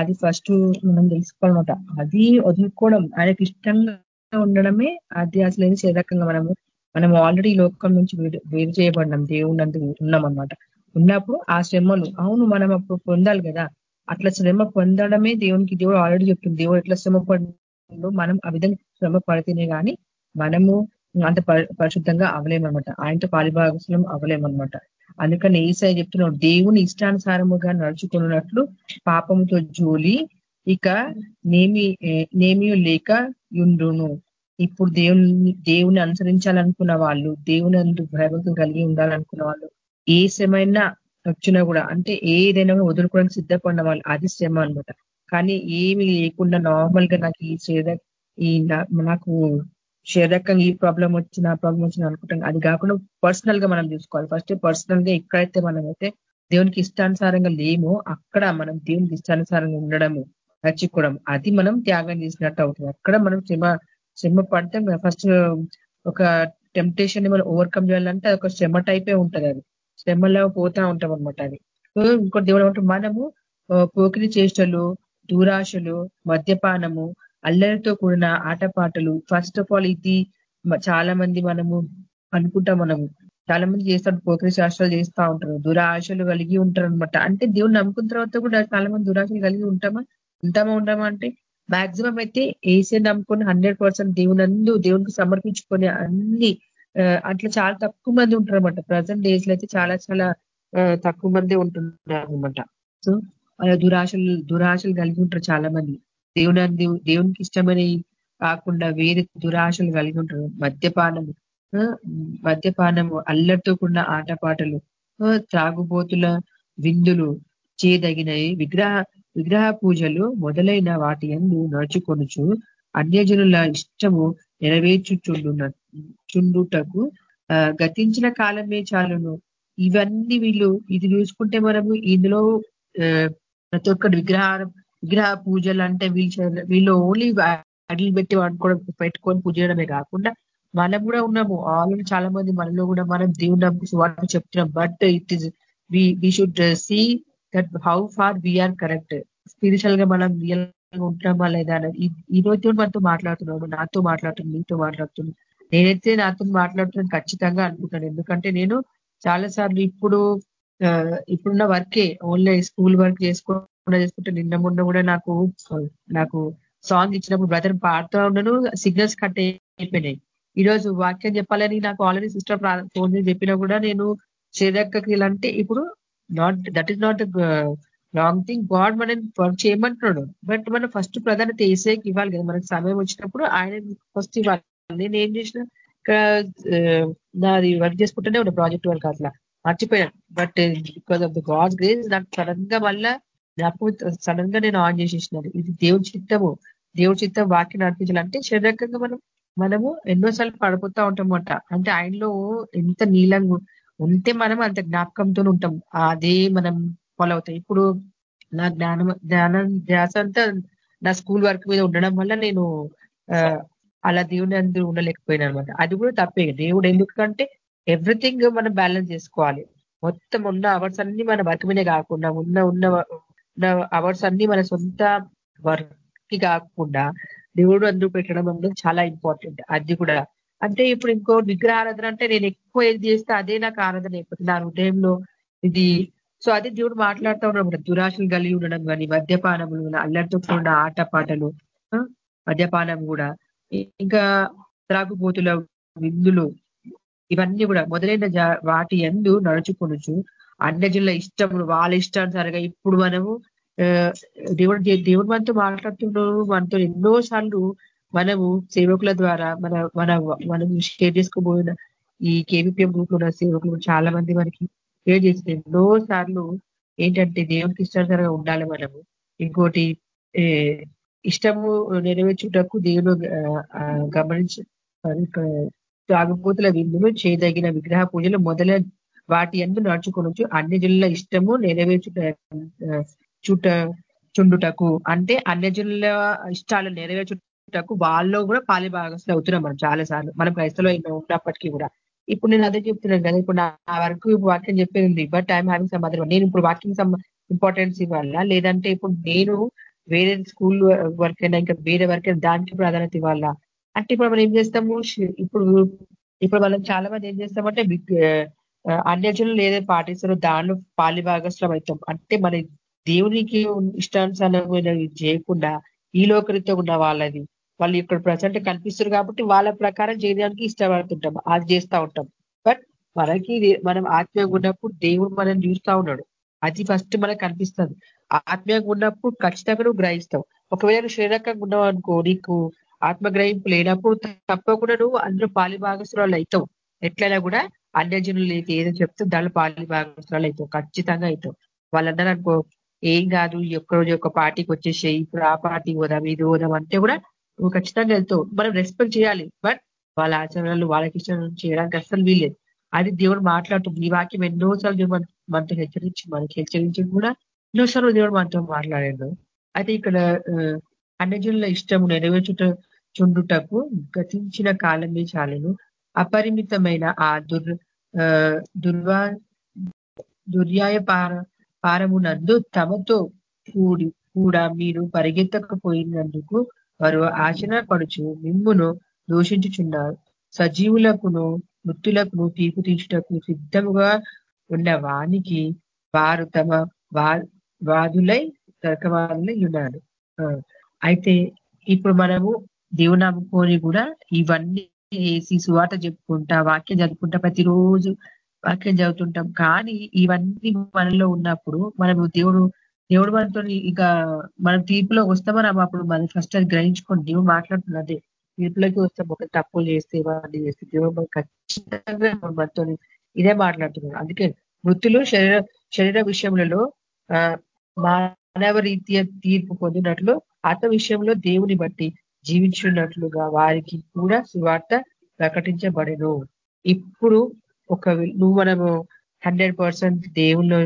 అది ఫస్ట్ మనం తెలుసుకోవాలన్నమాట. అది వదులుకోవడం ఆయనకి ఇష్టంగా ఉండడమే అది అసలు ఏది చేదకంగా మనము మనం ఆల్రెడీ లోకం నుంచి వేరు చేయబడినాం దేవుడు అందుకు ఉన్నాం అనమాట ఉన్నప్పుడు ఆ శ్రమలు అవును మనం అప్పుడు పొందాలి కదా. అట్లా శ్రమ పొందడమే దేవునికి దేవుడు ఆల్రెడీ చెప్తుంది దేవుడు ఎట్లా శ్రమ పడు మనం ఆ విధంగా శ్రమ పడితేనే కానీ మనము అంత పరిశుద్ధంగా అవలేమనమాట ఆయనతో పాలిభాగస్లం అవలేమనమాట అందుకని ఈసారి చెప్తున్నాడు దేవుని ఇష్టానుసారముగా నడుచుకున్నట్లు పాపముతో జోలి ఇక నేమి నేమి లేక యుండును. ఇప్పుడు దేవుని దేవుని అనుసరించాలనుకున్న వాళ్ళు దేవుని అందు భయభక్తులు కలిగి ఉండాలనుకున్న వాళ్ళు ఏ శ్రమైనా వచ్చినా కూడా అంటే ఏదైనా వదులుకోవడానికి సిద్ధపడిన వాళ్ళు అది శ్రమ అనమాట కానీ ఏమి లేకుండా నార్మల్గా నాకు ఈ శరీర ఈ నాకు శరీరకంగా ఈ ప్రాబ్లం వచ్చిన ప్రాబ్లం వచ్చిన అనుకుంటాం అది కాకుండా పర్సనల్గా మనం చూసుకోవాలి. ఫస్ట్ పర్సనల్గా ఎక్కడైతే మనం అయితే దేవునికి ఇష్టానుసారంగా లేమో అక్కడ మనం దేవునికి ఇష్టానుసారంగా ఉండడము నచ్చుకోవడం అది మనం త్యాగం చేసినట్టు అవుతుంది. అక్కడ మనం శ్రమ శ్రమ పడితే ఫస్ట్ ఒక టెంప్టేషన్ మనం ఓవర్కమ్ చేయాలంటే ఒక శ్రమ టైపే ఉంటది అది. శ్రమలో పోతా ఉంటాం అనమాట అది ఇంకోటి దేవుడు అంటే మనము పోకిరి చేష్టలు దూరాశలు మద్యపానము అల్లరితో కూడిన ఆటపాటలు ఫస్ట్ ఆఫ్ ఆల్ ఇది చాలా మంది మనము అనుకుంటాం మనము. చాలా మంది చేస్తారు పోకరి శాస్త్రాలు చేస్తూ ఉంటారు దురాశలు కలిగి ఉంటారు అనమాట అంటే దేవుడు నమ్ముకున్న తర్వాత కూడా చాలా మంది దురాశలు కలిగి ఉంటామా? ఉంటామా ఉండమా అంటే మాక్సిమం అయితే ఏసే నమ్ముకొని హండ్రెడ్ పర్సెంట్ దేవునందు దేవునికి సమర్పించుకొని అన్ని అట్లా చాలా తక్కువ మంది ఉంటారనమాట ప్రజెంట్ డేస్లో అయితే చాలా చాలా తక్కువ మంది ఉంటున్నారు అనమాట సో దురాశలు దురాశలు కలిగి ఉంటారు చాలా మంది. దేవుని దేవునికి ఇష్టమని కాకుండా వేరే దురాశలు కలిగి ఉంటారు. మద్యపానము మద్యపానము అల్లరితో కూడిన ఆటపాటలు త్రాగుబోతుల విందులు చేయదగినవి. విగ్రహ విగ్రహ పూజలు మొదలైన వాటి ఎందు నడుచుకొనుచు అన్యజనుల ఇష్టము నెరవేర్చుచుండు చుండుటకు గతించిన కాలమే చాలును. ఇవన్నీ వీళ్ళు ఇది చూసుకుంటే మనము ఇందులో ప్రతి ఒక్కటి విగ్రహ విగ్రహ పూజలు అంటే వీళ్ళు వీళ్ళు ఓన్లీ అడ్లు పెట్టి వాడుకోవడం పెట్టుకొని పూజ చేయడమే కాకుండా మనం కూడా ఉన్నాము. ఆల్రెడీ చాలా మంది మనలో కూడా మనం దేవుడు వాటిని చెప్తున్నాం. But it is we should see that how far we're correct స్పిరిచువల్గా మనం రియల్ ఉంటున్నామా లేదా ఈ రోజు మనతో మాట్లాడుతున్నాడు నాతో మాట్లాడుతుంది మీతో మాట్లాడుతుంది నేనైతే నాతో మాట్లాడుతున్నాను ఖచ్చితంగా అనుకుంటాను. ఎందుకంటే నేను చాలా సార్లు ఇప్పుడు ఇప్పుడున్న వర్కే ఓన్లీ స్కూల్ వర్క్ చేసుకోకుండా చేసుకుంటే నిన్న మొన్న కూడా నాకు నాకు సాంగ్ ఇచ్చినప్పుడు బ్రదర్ పాడుతూ ఉండను సిగ్నల్స్ కట్ అయిపోయినాయి. ఈరోజు వాక్యం చెప్పాలని నాకు ఆల్రెడీ సిస్టర్ ఫోన్ చేసి చెప్పినా కూడా నేను చేదక్కకి అంటే ఇప్పుడు not that is not wrong thing. God మనం వర్క్ చేయమంటున్నాడు. బట్ మనం ఫస్ట్ ప్రధానత ఏసేకి ఇవ్వాలి కదా. మనకు సమయం వచ్చినప్పుడు ఆయన ఫస్ట్ ఇవ్వాలి. నేను ఏం చేసిన నాది వర్క్ చేసుకుంటూనే ఉన్న ప్రాజెక్ట్ వర్క్ అట్లా. మర్చిపోయాను. But because of the God grace నాకు సడన్గా మళ్ళా నాకు సడన్గా నేను ఆన్ చేసేసినాను ఇది దేవుడి చిత్తము. దేవుడి చిత్తం వాక్యం నడిపించాలంటే శరీరకంగా మనం మనము ఎన్నోసార్లు పడిపోతా ఉంటామట అంటే ఆయనలో ఎంత నీలంగా ఉంటే మనం అంత జ్ఞాపకంతో ఉంటాం. అదే మనం ఫాలో అవుతాం. ఇప్పుడు నా జ్ఞానం జ్ఞానం ధ్యాస అంతా నా స్కూల్ వర్క్ మీద ఉండడం వల్ల నేను అలా దేవుని అందరూ ఉండలేకపోయినా అనమాట అది కూడా తప్పే. దేవుడు ఎందుకంటే ఎవ్రీథింగ్ మనం బ్యాలెన్స్ చేసుకోవాలి. మొత్తం ఉన్న అవర్స్ అన్ని మన వర్క్ మీదే కాకుండా ఉన్న ఉన్న అవర్స్ అన్ని మన సొంత వర్క్కి కాకుండా దేవుడు అందరూ పెట్టడం అనేది చాలా ఇంపార్టెంట్ అది కూడా. అంటే ఇప్పుడు ఇంకో విగ్రహారాధన అంటే నేను ఎక్కువ ఏది చేస్తే అదే నాకు ఆరాధన అయిపోతుంది. నా హృదయంలో ఇది. సో అదే దేవుడు మాట్లాడుతూ ఉన్నాడు దురాశలు కలిగి ఉండడం కానీ మద్యపానములు అల్లరితో ఉన్న ఆట పాటలు మద్యపానం కూడా. ఇంకా త్రాగుబోతుల విందులు ఇవన్నీ కూడా మొదలైన వాటి ఎందు నడుచుకొనుచు అన్యజుల ఇష్టములు వాళ్ళ ఇష్టానుసారిగా ఇప్పుడు మనము దేవుడు దేవుడు మనతో మాట్లాడుతున్నాడు మనతో ఎన్నో సార్లు మనము సేవకుల ద్వారా మన మన మనం షేర్ చేసుకోబోయిన ఈ కేవీపీఎం గ్రూప్లో సేవకులు చాలా మంది మనకి షేర్ చేసిన ఎన్నో సార్లు ఏంటంటే దేవునికి ఇష్టానుసారంగా ఉండాలి మనము. ఇంకోటి ఇష్టము నెరవేర్చుటకు దేవుడు గమనించి తాగుపోతుల విందులు చేయదగిన విగ్రహ పూజలు మొదల వాటి ఎందు నడుచుకోవచ్చు అన్ని జిల్లా ఇష్టము నెరవేర్చుట చుట చుండుటకు. అంటే అన్యజనుల ఇష్టాలు నెరవేర్చుటకు వాళ్ళు కూడా పాలి భాగస్తులు అవుతున్నాం మనం చాలా సార్లు మనం క్రైస్తలో ఉన్నప్పటికీ కూడా. ఇప్పుడు నేను అదే చెప్తున్నాను కదా ఇప్పుడు నా వరకు వాక్యం చెప్పేది but I'm having some other నేను ఇప్పుడు వాక్యం సమ్ ఇంపార్టెన్స్ ఇవ్వాలా? లేదంటే ఇప్పుడు నేను వేరే స్కూల్ వర్క్ అయినా ఇంకా వేరే వర్క్ అయినా దానికి ప్రాధాన్యత ఇవ్వాలా? అంటే ఇప్పుడు మనం ఏం చేస్తాము? ఇప్పుడు ఇప్పుడు మనం చాలా మంది ఏం చేస్తామంటే అన్యజనులు ఏదైతే పాటిస్తారో దానిలో పాలి భాగస్లం అవుతాం. అంటే మన దేవునికి ఇష్టానుసారమైన చేయకుండా ఈ లోకరితో ఉన్న వాళ్ళది. వాళ్ళు ఇక్కడ ప్రజెంట్ కనిపిస్తారు కాబట్టి వాళ్ళ ప్రకారం చేయడానికి ఇష్టపడుతుంటాం. అది చేస్తూ ఉంటాం. బట్ మనకి మనం ఆత్మీయంగా ఉన్నప్పుడు దేవుడు మనం చూస్తూ ఉన్నాడు. అది ఫస్ట్ మనకు కనిపిస్తుంది ఆత్మీయంగా ఉన్నప్పుడు ఖచ్చితంగా నువ్వు గ్రహిస్తావు. ఒకవేళ నువ్వు శరీరకంగా ఉన్నావు అనుకో నీకు ఆత్మగ్రహింపు లేనప్పుడు తప్పకుండా నువ్వు అందులో పాలి భాగస్రాలు అవుతావు ఎట్లయినా కూడా అన్యజనులు ఏదో చెప్తే దానిలో పాలి భాగస్రాలు అవుతావు ఖచ్చితంగా అవుతావు వాళ్ళందరూ అనుకో ఏం కాదు ఒక్క రోజు ఒక పార్టీకి వచ్చేసి ఇప్పుడు ఆ పార్టీ పోదాం ఇది పోదాం అంటే కూడా నువ్వు ఖచ్చితంగా వెళ్తావు. మనం రెస్పెక్ట్ చేయాలి. బట్ వాళ్ళ ఆచరణలు వాళ్ళకి ఇష్టం చేయడానికి అస్సలు వీల్లేదు. అది దేవుడు మాట్లాడుతుంది. ఈ వాక్యం ఎన్నోసార్లు మనతో హెచ్చరించి మనకి హెచ్చరించి కూడా ఎన్నోసార్లు దేవుడు మనతో మాట్లాడాడు. అయితే ఇక్కడ అన్యజనుల ఇష్టము నెరవేర్చుట చుండుటకు గతించిన కాలమే చాలను. అపరిమితమైన ఆ దుర్ దుర్వా దుర్యాయ పార పారమునందు తమతో కూడి కూడా మీరు పరిగెత్తకపోయినందుకు వారు ఆచరణ పడుచు మిమ్మును దూషించుచున్నారు. సజీవులకును మృతులకును తీర్పు తీర్చుటకు సిద్ధముగా ఉన్న వానికి వారు తమ వాదులై తర్కవాదులై ఉన్నారు. అయితే ఇప్పుడు మనము దేవుని నమ్ముకొని కూడా ఇవన్నీ వేసి సువాట చెప్పుకుంటా వాక్యం చదువుకుంటా ప్రతిరోజు వాక్యం చదువుతుంటాం. కానీ ఇవన్నీ మనలో ఉన్నప్పుడు మనము దేవుడు దేవుడు మనతో ఇక మనం తీర్పులో వస్తామని అప్పుడు మనం ఫస్ట్ అది గ్రహించుకోండి దేవుడు మాట్లాడుతున్నది అదే తీర్పులోకి వస్తాం. ఒక తప్పులు చేస్తే వాడిని చేస్తే దేవుడు ఖచ్చితంగా మనతో ఇదే మాట్లాడుతున్నాడు అందుకే వృత్తులు శరీర శరీర విషయములలో మానవ రీత్యా తీర్పు పొందినట్లు ఆత్మ విషయంలో దేవుని బట్టి జీవించున్నట్లుగా వారికి కూడా సువార్త ప్రకటించబడను. ఇప్పుడు ఒక నువ్వు మనము హండ్రెడ్ పర్సెంట్ దేవుళ్ళు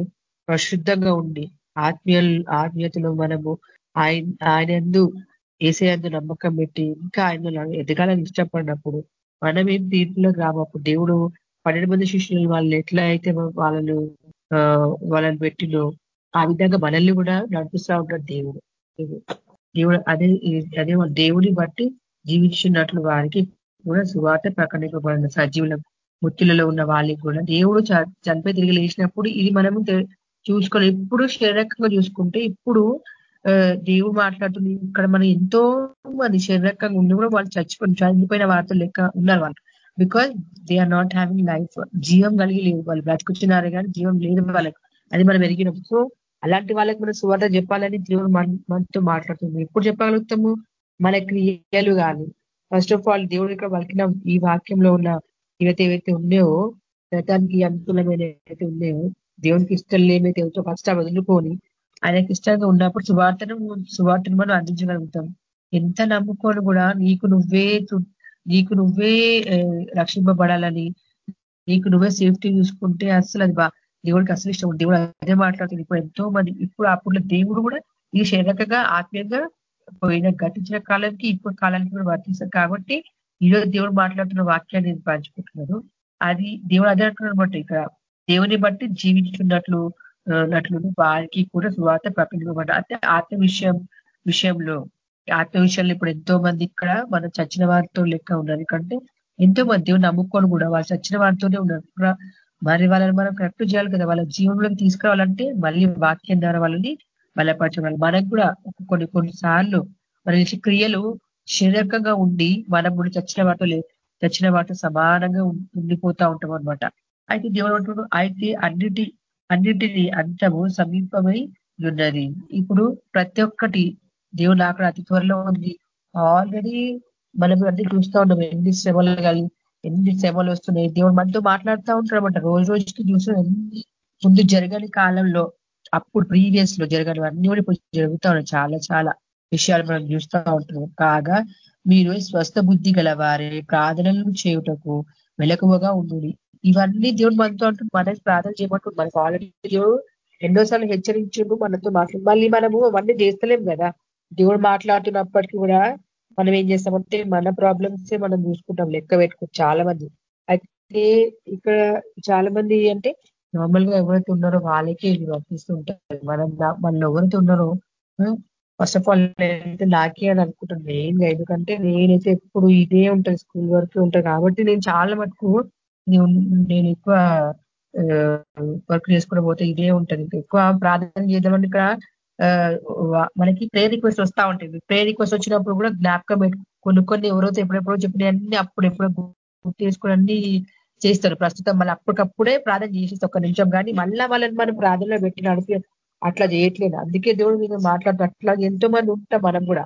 ప్రశుద్ధంగా ఉండి ఆత్మీయ ఆత్మీయతలో మనము ఆయన ఆయనందు ఏసేందు నమ్మకం పెట్టి ఇంకా ఆయన ఎదగాలని ఇష్టపడినప్పుడు మనమేం తీర్పులో రామప్పుడు దేవుడు పన్నెండు మంది శిష్యులు వాళ్ళు ఎట్లా అయితే వాళ్ళను వాళ్ళని పెట్టినో ఆ విధంగా మనల్ని కూడా నడిపిస్తూ ఉంటాడు దేవుడు. దేవుడు అదే అదే దేవుని బట్టి జీవించినట్లు వారికి కూడా సువార్త ప్రకటింపబడిన సజీవుల ముత్తులలో ఉన్న వాళ్ళకి కూడా. దేవుడు చనిపోయి తిరిగి లేచినప్పుడు ఇది మనము చూసుకొని ఎప్పుడు శరీరకంగా చూసుకుంటే ఇప్పుడు దేవుడు మాట్లాడుతుంది. ఇక్కడ మనం ఎంతో మంది శరీరకంగా ఉండి కూడా వాళ్ళు చచ్చిపోయి చనిపోయిన వార్తలు లెక్క ఉన్నారు వాళ్ళు. Because they are not having life జీవం కలిగి లేవు వాళ్ళు. బ్రతుకుతున్నారు కానీ జీవం లేదు వాళ్ళకు. అది మనం ఎరిగినప్పుడు సో అలాంటి వాళ్ళకి మనం సువార్త చెప్పాలని దేవుడు మనతో మాట్లాడుతుంది. ఎప్పుడు చెప్పగలుగుతాము? మన క్రియలు కానీ ఫస్ట్ ఆఫ్ ఆల్ దేవుడు ఇక్కడ పలికిన ఈ వాక్యంలో ఉన్న ఏవైతే ఏవైతే ఉన్నాయో గతానికి అనుకూలమైన ఏవైతే ఉన్నాయో దేవునికి ఇష్టం లేమైతే ఏవైతే ఫస్ట్ ఆ వదులుకొని ఆయనకి ఇష్టంగా ఉన్నప్పుడు సువార్తను సువార్తను మనం అందించగలుగుతాం. ఎంత నమ్ముకొని కూడా నీకు నువ్వే నీకు నువ్వే రక్షింపబడాలని నీకు నువ్వే సేఫ్టీ చూసుకుంటే అసలు అది బా దేవుడికి అసలు ఇష్టం దేవుడు అదే మాట్లాడుతుంది ఇప్పుడు ఎంతో మంది ఇప్పుడు అప్పుడు దేవుడు కూడా ఈ శరీరకంగా ఆత్మీయంగా పోయిన ఘటించిన కాలానికి ఇప్పుడు కాలానికి కూడా వర్తిస్తారు. కాబట్టి ఈరోజు దేవుడు మాట్లాడుతున్న వాక్యాన్ని పంచుకుంటున్నారు అది దేవుడు అదే అంటున్నారు అనమాట ఇక్కడ. దేవుని బట్టి జీవించున్నట్లు నట్లు వారికి కూడా సువార్త ప్రకటించబడ్డ అంటే ఆత్మ విషయం విషయంలో. ఆత్మ విషయంలో ఇప్పుడు ఎంతో మంది ఇక్కడ మనం చచ్చిన వారితో లెక్క ఉన్నారు. ఎందుకంటే ఎంతో మంది నమ్ముకొని కూడా వాళ్ళు చచ్చిన వారితోనే ఉన్నారు. మరి వాళ్ళని మనం కరెక్ట్ చేయాలి కదా. వాళ్ళ జీవంలోకి తీసుకురావాలంటే మళ్ళీ వాక్యం ద్వారా వాళ్ళని బలపరచడం మనకు కూడా కొన్ని కొన్నిసార్లు మన క్రియలు శరీరకంగా ఉండి మనం కూడా చచ్చిన వాటితో చచ్చిన వాటితో సమానంగా ఉండిపోతా ఉంటాం అనమాట అయితే దేవుడు అంటున్నాడు అయితే అన్నిటి అన్నిటిని అంతము సమీపమై ఉన్నది. ఇప్పుడు ప్రతి ఒక్కటి దేవుడు అక్కడ అతి త్వరలో ఉంది. ఆల్రెడీ మనం అన్ని చూస్తూ ఉన్నాం. ఎన్ని శ్రమలు కానీ ఎన్ని శ్రమలు వస్తున్నాయి. దేవుడు మనతో మాట్లాడుతూ ఉంటారన్నమాట రోజు రోజుకి చూసిన ముందు జరగని కాలంలో అప్పుడు ప్రీవియస్లో జరగని అన్ని కూడా ఇప్పుడు జరుగుతూ ఉన్నాయి. చాలా చాలా విషయాలు మనం చూస్తూ ఉంటున్నాం. కాగా మీరు స్వస్థ బుద్ధి గలవారే ప్రార్థనలు చేయుటకు మెలకువగా ఉండు ఇవన్నీ దేవుడు మనతో అంటూ మన ప్రార్థన చేయమంటుంది మనకు ఆల్రెడీ దేవుడు ఎన్నోసార్లు హెచ్చరించిండు మనతో మాట్లాడు. మళ్ళీ మనము అవన్నీ చేస్తలేం కదా. దేవుడు మాట్లాడుతున్నప్పటికీ కూడా మనం ఏం చేస్తామంటే మన ప్రాబ్లమ్సే మనం చూసుకుంటాం లెక్క పెట్టుకో చాలా మంది. అయితే ఇక్కడ చాలా మంది అంటే నార్మల్గా ఎవరైతే ఉన్నారో వాళ్ళకే ఇది వర్తిస్తుంటారు మనం మన ఎవరైతే ఉన్నారో ఫస్ట్ ఆఫ్ ఆల్ అయితే నాకే అని అనుకుంటాను మెయిన్గా. ఎందుకంటే నేనైతే ఎప్పుడు ఇదే ఉంటుంది స్కూల్ వరకు ఉంటాయి కాబట్టి నేను చాలా మటుకు నేను ఎక్కువ వర్క్ చేసుకోకపోతే పోతే ఇదే ఉంటుంది. ఎక్కువ ప్రార్థన చేద్దామంటే ఇక్కడ మనకి ప్రేర్ రిక్వెస్ట్ వస్తూ ఉంటాయి ప్రేర్ రిక్వెస్ట్ వచ్చినప్పుడు కూడా జ్ఞాపకం కొన్ని కొన్ని ఎవరైతే ఎప్పుడెప్పుడో చెప్పిన అన్ని అప్పుడెప్పుడో గుర్తు చేసుకుని అన్ని చేస్తారు. ప్రస్తుతం మళ్ళీ అప్పటికప్పుడే ప్రార్థన చేసేసి ఒక నిమిషం కానీ మళ్ళా వాళ్ళని మనం ప్రార్థనలో పెట్టి నడిపి అట్లా చేయట్లేదు. అందుకే దేవుడు మీద మాట్లాడుతూ అట్లా ఎంతో మంది ఉంటాం మనం కూడా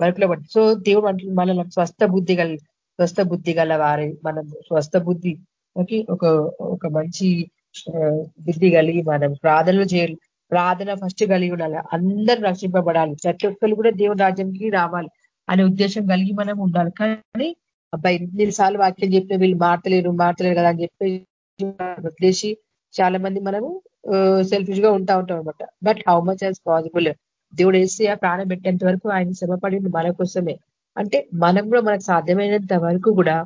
వర్క్లో పట్టి సో దేవుడు అంటే మన స్వస్థ బుద్ధి గల స్వస్థ బుద్ధి గల వారి మనం. స్వస్థ బుద్ధికి ఒక ఒక మంచి బుద్ధి కలిగి మనం ప్రార్థనలు చేయాలి. ప్రార్థన ఫస్ట్ కలిగి ఉండాలి. అందరు రక్షింపబడాలి. ప్రతి ఒక్కరు కూడా దేవుని రాజ్యానికి రావాలి అనే ఉద్దేశం కలిగి మనం ఉండాలి. కానీ అబ్బాయి ఎన్నిసార్లు వాక్యం చెప్పిన వీళ్ళు మారతలేరు మారతలేరు కదా అని చెప్పి వదిలేసి చాలా మంది మనము సెల్ఫిష్గా ఉంటా ఉంటాం అనమాట but how much as possible దేవుడు వేసి ఆ ప్రాణం పెట్టేంత వరకు ఆయన శ్రమపడింది మన కోసమే. అంటే మనం కూడా మనకు సాధ్యమైనంత వరకు కూడా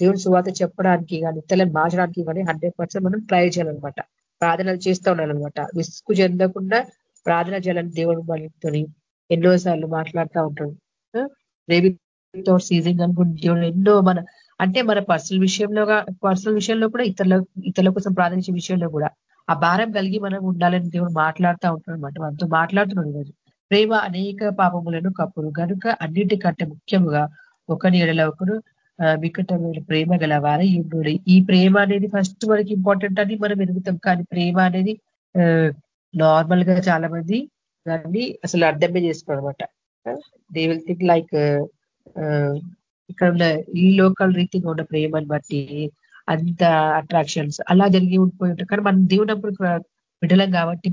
దేవుని సువాత చెప్పడానికి కానీ ఇతరులను మార్చడానికి కానీ హండ్రెడ్ మనం ట్రై చేయాలన్నమాట. ప్రార్థనలు చేస్తూ ఉండాలన్నమాట విసుగు చెందకుండా ప్రార్థన చేయాలని దేవుడు మనతోని ఎన్నోసార్లు మాట్లాడుతూ ఉంటాడు. రేవితో సీజింగ్ అనుకుని దేవుడు ఎన్నో మన అంటే మన పర్సనల్ విషయంలో పర్సనల్ విషయంలో కూడా ఇతరుల ఇతరుల కోసం ప్రార్థించే విషయంలో కూడా ఆ భారం కలిగి మనం ఉండాలని దేవుడు మాట్లాడుతూ ఉంటాడు అనమాట మనతో మాట్లాడుతున్నాడు ఈరోజు. ప్రేమ అనేక పాపములను కప్పులు కనుక అన్నిటికంటే ముఖ్యముగా ఒకని ఎడల ఒకరు వికటమైన ప్రేమ గల వారే ఈ ప్రేమ అనేది ఫస్ట్ మనకి ఇంపార్టెంట్ అని మనం ఎదుగుతాం. కానీ ప్రేమ అనేది నార్మల్గా చాలా మంది దాన్ని అసలు అర్థమే చేసుకోవాలన్నమాట దే విల్ థింక్ లైక్ ఇక్కడ ఉన్న ఈ లోకల్ రీతిగా ఉన్న ప్రేమని బట్టి అంత అట్రాక్షన్స్ అలా జరిగి ఉండిపోయి ఉంటాయి కానీ మనం దేవుడప్పుడు బిడ్డలం కాబట్టి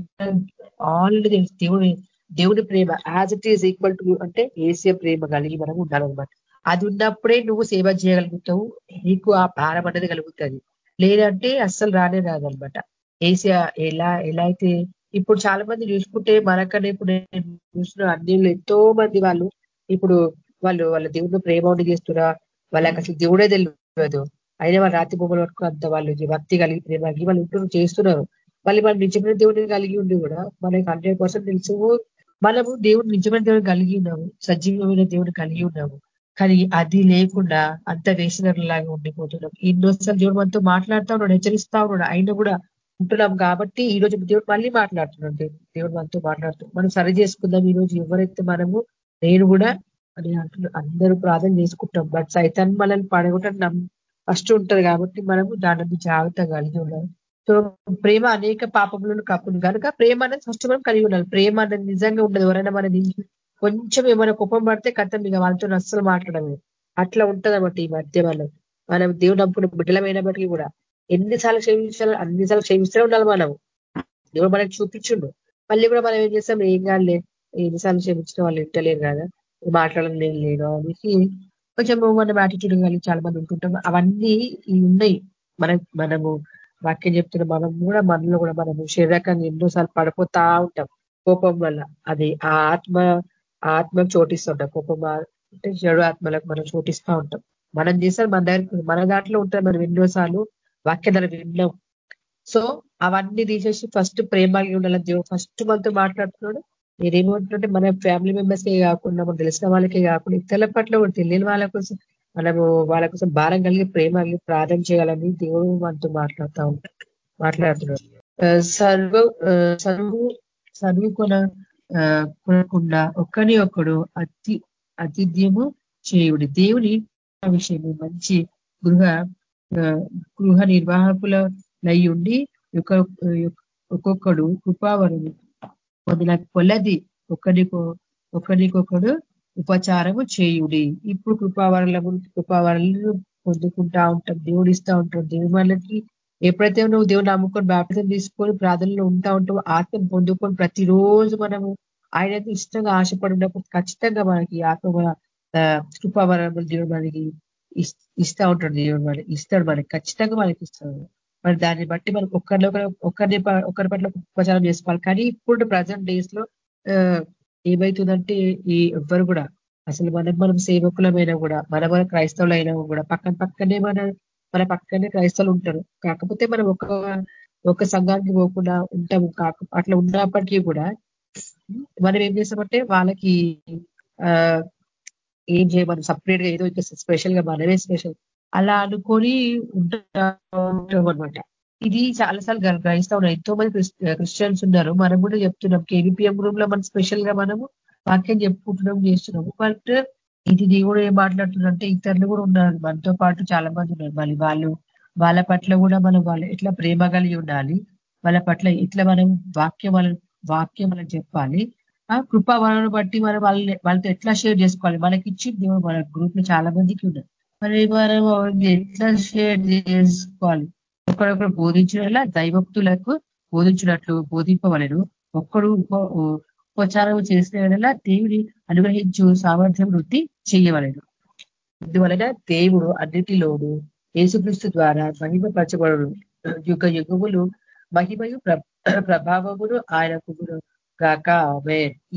ఆల్రెడీ తెలుసు దేవుడి దేవుడి ప్రేమ as it is equal to అంటే ఏసీయ ప్రేమ కలిగి మనం ఉండాలన్నమాట. అది ఉన్నప్పుడే నువ్వు సేవ చేయగలుగుతావు నీకు ఆ భారం అనేది కలుగుతుంది. లేదంటే అస్సలు రానే రాదనమాట. ఏసియా ఎలా ఎలా అయితే ఇప్పుడు చాలా మంది చూసుకుంటే మనకనే ఇప్పుడు నేను చూసిన అన్ని ఎంతో మంది వాళ్ళు ఇప్పుడు వాళ్ళు వాళ్ళ దేవుడిని ప్రేమ ఉండి చేస్తున్నా వాళ్ళకి అసలు దేవుడే తెలియదు అయినా వాళ్ళ రాత్రి బొమ్మల వరకు అంత వాళ్ళు భక్తి కలిగి ప్రేమ కలిగి వాళ్ళు ఉంటున్నారు చేస్తున్నారు. మళ్ళీ మనం నిజమైన దేవుడిని కలిగి ఉండి కూడా మనకి హండ్రెడ్ పర్సెంట్ తెలుసు. మనము దేవుడు నిజమైన దేవుడు కలిగి ఉన్నాము సజీవమైన దేవుడు కలిగి ఉన్నాము. కానీ అది లేకుండా అంత వేసినలాగా ఉండిపోతున్నాం. ఎన్నోసార్లు దేవుడు మనతో మాట్లాడుతూ ఉన్నాడు హెచ్చరిస్తా ఉన్నాడు. అయినా కూడా ఉంటున్నాం కాబట్టి ఈ రోజు దేవుడు మళ్ళీ మాట్లాడుతున్నాడు. దేవుడు మనతో మాట్లాడుతున్నాడు మనం సరి చేసుకుందాం. ఈ రోజు ఎవరైతే మనము నేను కూడా అని అందరూ ప్రార్థన చేసుకుంటాం. బట్ సైతాన్ని మనల్ని పడగొట్టడం ఫస్ట్ ఉంటది కాబట్టి మనము దాని జాగ్రత్త కలిగి ఉండాలి. సో ప్రేమ అనేక పాపములను కప్పును. కనుక ప్రేమ అనేది ఫస్ట్ మనం కలిగి ఉండాలి. ప్రేమ అనేది నిజంగా ఉండదు. ఎవరైనా మన కొంచెం ఏమైనా కుప్పం పడితే కథం ఇక వాళ్ళతో అస్సలు మాట్లాడమే. అట్లా ఉంటదన్నమాట ఈ మధ్య వాళ్ళు మనం దేవుడు నమ్ముకున్న బిడ్డలమైనప్పటికీ కూడా ఎన్నిసార్లు క్షమించాలి అన్నిసార్లు క్షమిస్తూనే ఉండాలి మనం. దేవుడు మనకి చూపించుండు. మళ్ళీ కూడా మనం ఏం చేస్తాం? ఏం కాదులే. ఎన్నిసార్లు క్షమించిన వాళ్ళు ఇంటలేరు కదా. మాట్లాడడం నేను లేదు అనేసి కొంచెం మనం యాటిట్యూడ్ కానీ చాలా మంది ఉంటుంటాం. అవన్నీ ఉన్నాయి. మన మనము వాక్యం చెప్తున్న మనం కూడా మనలో కూడా మనము శరీరకంగా ఎన్నోసార్లు పడిపోతా ఉంటాం కోపం వల్ల. అది ఆ ఆత్మ ఆత్మకు చోటిస్తుంటాం కోపం అంటే చెడు ఆత్మలకు మనం చోటిస్తూ ఉంటాం. మనం చేసారు మన దగ్గర మన దాంట్లో ఉంటాం మనం ఎన్నోసార్లు వాక్య ధర విన్నాం సో అవన్నీ తీసేసి ఫస్ట్ ప్రేమగా ఉండాలని దేవుడు ఫస్ట్ మనతో మాట్లాడుతున్నాడు. నేనేమంటుంటే మన ఫ్యామిలీ మెంబర్స్కే కాకుండా మనం తెలిసిన వాళ్ళకే కాకుండా ఇతరుల పట్ల కూడా తెలియని వాళ్ళ కోసం మనము వాళ్ళ కోసం భారం కలిగి ప్రేమ కలిగి ప్రార్థన చేయాలని దేవుడు మనతో మాట్లాడుతూ ఉంటాడు మాట్లాడుతున్నాడు. సర్వ సర్వ సర్వు కొనకుండా ఒక్కని ఒక్కడు అతి అతిథ్యము చేయుడి. దేవుని విషయము మంచి గృహ గృహ నిర్వాహకులై ఉండి ఒక్కొక్కడు కృపావరము పొందిన కొలది ఒకరికో ఒకరికొకడు ఉపచారము చేయుడి. ఇప్పుడు కృపావరల కృపావరలను పొందుకుంటా ఉంటాం దేవుడు ఇస్తా ఉంటాం దేవుళ్ళకి ఎప్పుడైతే నువ్వు దేవుని నమ్ముకొని బాప్తిజం తీసుకొని ప్రార్థనలో ఉంటా ఉంటావు ఆత్మ పొందుకొని ప్రతిరోజు మనము ఆయన ఇష్టంగా ఆశపడినప్పుడు ఖచ్చితంగా మనకి ఆత్మ కృపావరములు దేవుడు మనకి ఇస్తా ఉంటాడు దేవుడు మనకి ఇస్తాడు మనకి ఖచ్చితంగా మనకి ఇస్తాడు. మరి దాన్ని బట్టి మనకు ఒక్కరిలో ఒకరిని ఒకరి పట్ల ఉపచారం చేసుకోవాలి. కానీ ఇప్పుడు ప్రజెంట్ డేస్లో ఏమైతుందంటే ఈ ఎవ్వరు కూడా అసలు మనం మనం సేవకులమైనా కూడా మన మన క్రైస్తవులైనా కూడా పక్కన పక్కనే మన మన పక్కనే క్రైస్తవులు ఉంటారు. కాకపోతే మనం ఒక ఒక సంఘానికి పోకుండా ఉంటాము. కాక అట్లా ఉన్నప్పటికీ కూడా మనం ఏం చేస్తామంటే వాళ్ళకి ఏం చేయమని? సపరేట్గా ఏదో ఇంకా స్పెషల్గా మనమే స్పెషల్ అలా అనుకొని ఉంటాం అనమాట ఇది చాలాసార్లు గ్రహిస్తా. ఉన్నాం ఎంతో మంది క్రిస్టియన్స్ ఉన్నారు. మనం కూడా చెప్తున్నాం. కేవీపీఎం రూమ్లో మనం స్పెషల్గా మనము వాక్యం చెప్పుకుంటున్నాం చేస్తున్నాము. బట్ ఇది దేవుడు ఏం మాట్లాడుతుందంటే ఇతరులు కూడా ఉన్నారు. మనతో పాటు చాలా మంది ఉన్నారు. మళ్ళీ వాళ్ళు వాళ్ళ పట్ల కూడా మనం వాళ్ళు ఎట్లా ప్రేమ కలిగి ఉండాలి? వాళ్ళ పట్ల ఇట్లా మనం వాక్యం వాళ్ళ వాక్యం మనం చెప్పాలి? ఆ కృపా వాళ్ళని బట్టి మనం వాళ్ళని వాళ్ళతో ఎట్లా షేర్ చేసుకోవాలి? మనకి ఇచ్చి దేవుడు మన గ్రూప్లో చాలా మందికి ఉన్నారు. మరి మనం ఎట్లా షేర్ చేసుకోవాలి? ఒకరొకరు బోధించిన దైవక్తులకు బోధించినట్లు బోధింపవలను ఒక్కడు ఉపచారం చేసిన దేవుని అనుగ్రహించు సామర్థ్యం వృద్ధి చేయవలను. ఇందువలన దేవుడు అన్నిటిలోను యేసుక్రీస్తు ద్వారా మహిమపరచబడు యుగ యుగములు మహిమయు ప్రభావమును ఆయనకు కాక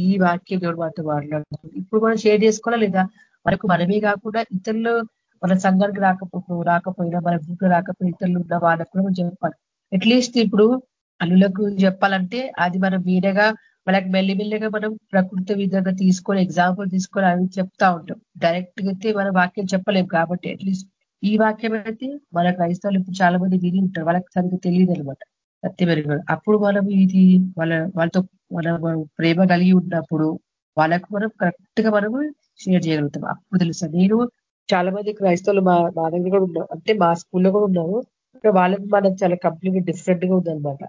ఈ వాక్యం దేవుడు మాతో మాట్లాడుతుంది. ఇప్పుడు మనం షేర్ చేసుకోవాలా లేదా? మనకు మనమే కాకుండా ఇతరులు మన సంఘానికి రాకపో రాకపోయినా మన గ్రూప్ రాకపోయినా ఇతరులు ఉన్న వాళ్ళకు కూడా చెప్పాలి. అట్లీస్ట్ ఇప్పుడు అల్లులకు చెప్పాలంటే అది మనం వీడగా మనకు మెల్లిమెల్లిగా మనం ప్రకృతి విధంగా తీసుకొని ఎగ్జాంపుల్ తీసుకొని అవి చెప్తా ఉంటాం. డైరెక్ట్ అయితే మన వాక్యం చెప్పలేం కాబట్టి అట్లీస్ట్ ఈ వాక్యం అయితే మన క్రైస్తవులు ఇప్పుడు చాలా మంది విని ఉంటారు. వాళ్ళకి సరిగ్గా తెలియదు అనమాట సత్యమెరుగు అప్పుడు మనం ఇది వాళ్ళ వాళ్ళతో మనం ప్రేమ కలిగి ఉన్నప్పుడు వాళ్ళకు మనం కరెక్ట్గా మనము షేర్ చేయగలుగుతాం. అప్పుడు తెలుసా. నేను చాలా మంది క్రైస్తవులు మా మా దగ్గర కూడా ఉన్నారు అంటే మా స్కూల్లో కూడా ఉన్నారు వాళ్ళకి మనం చాలా కంప్లీట్ డిఫరెంట్గా ఉందనమాట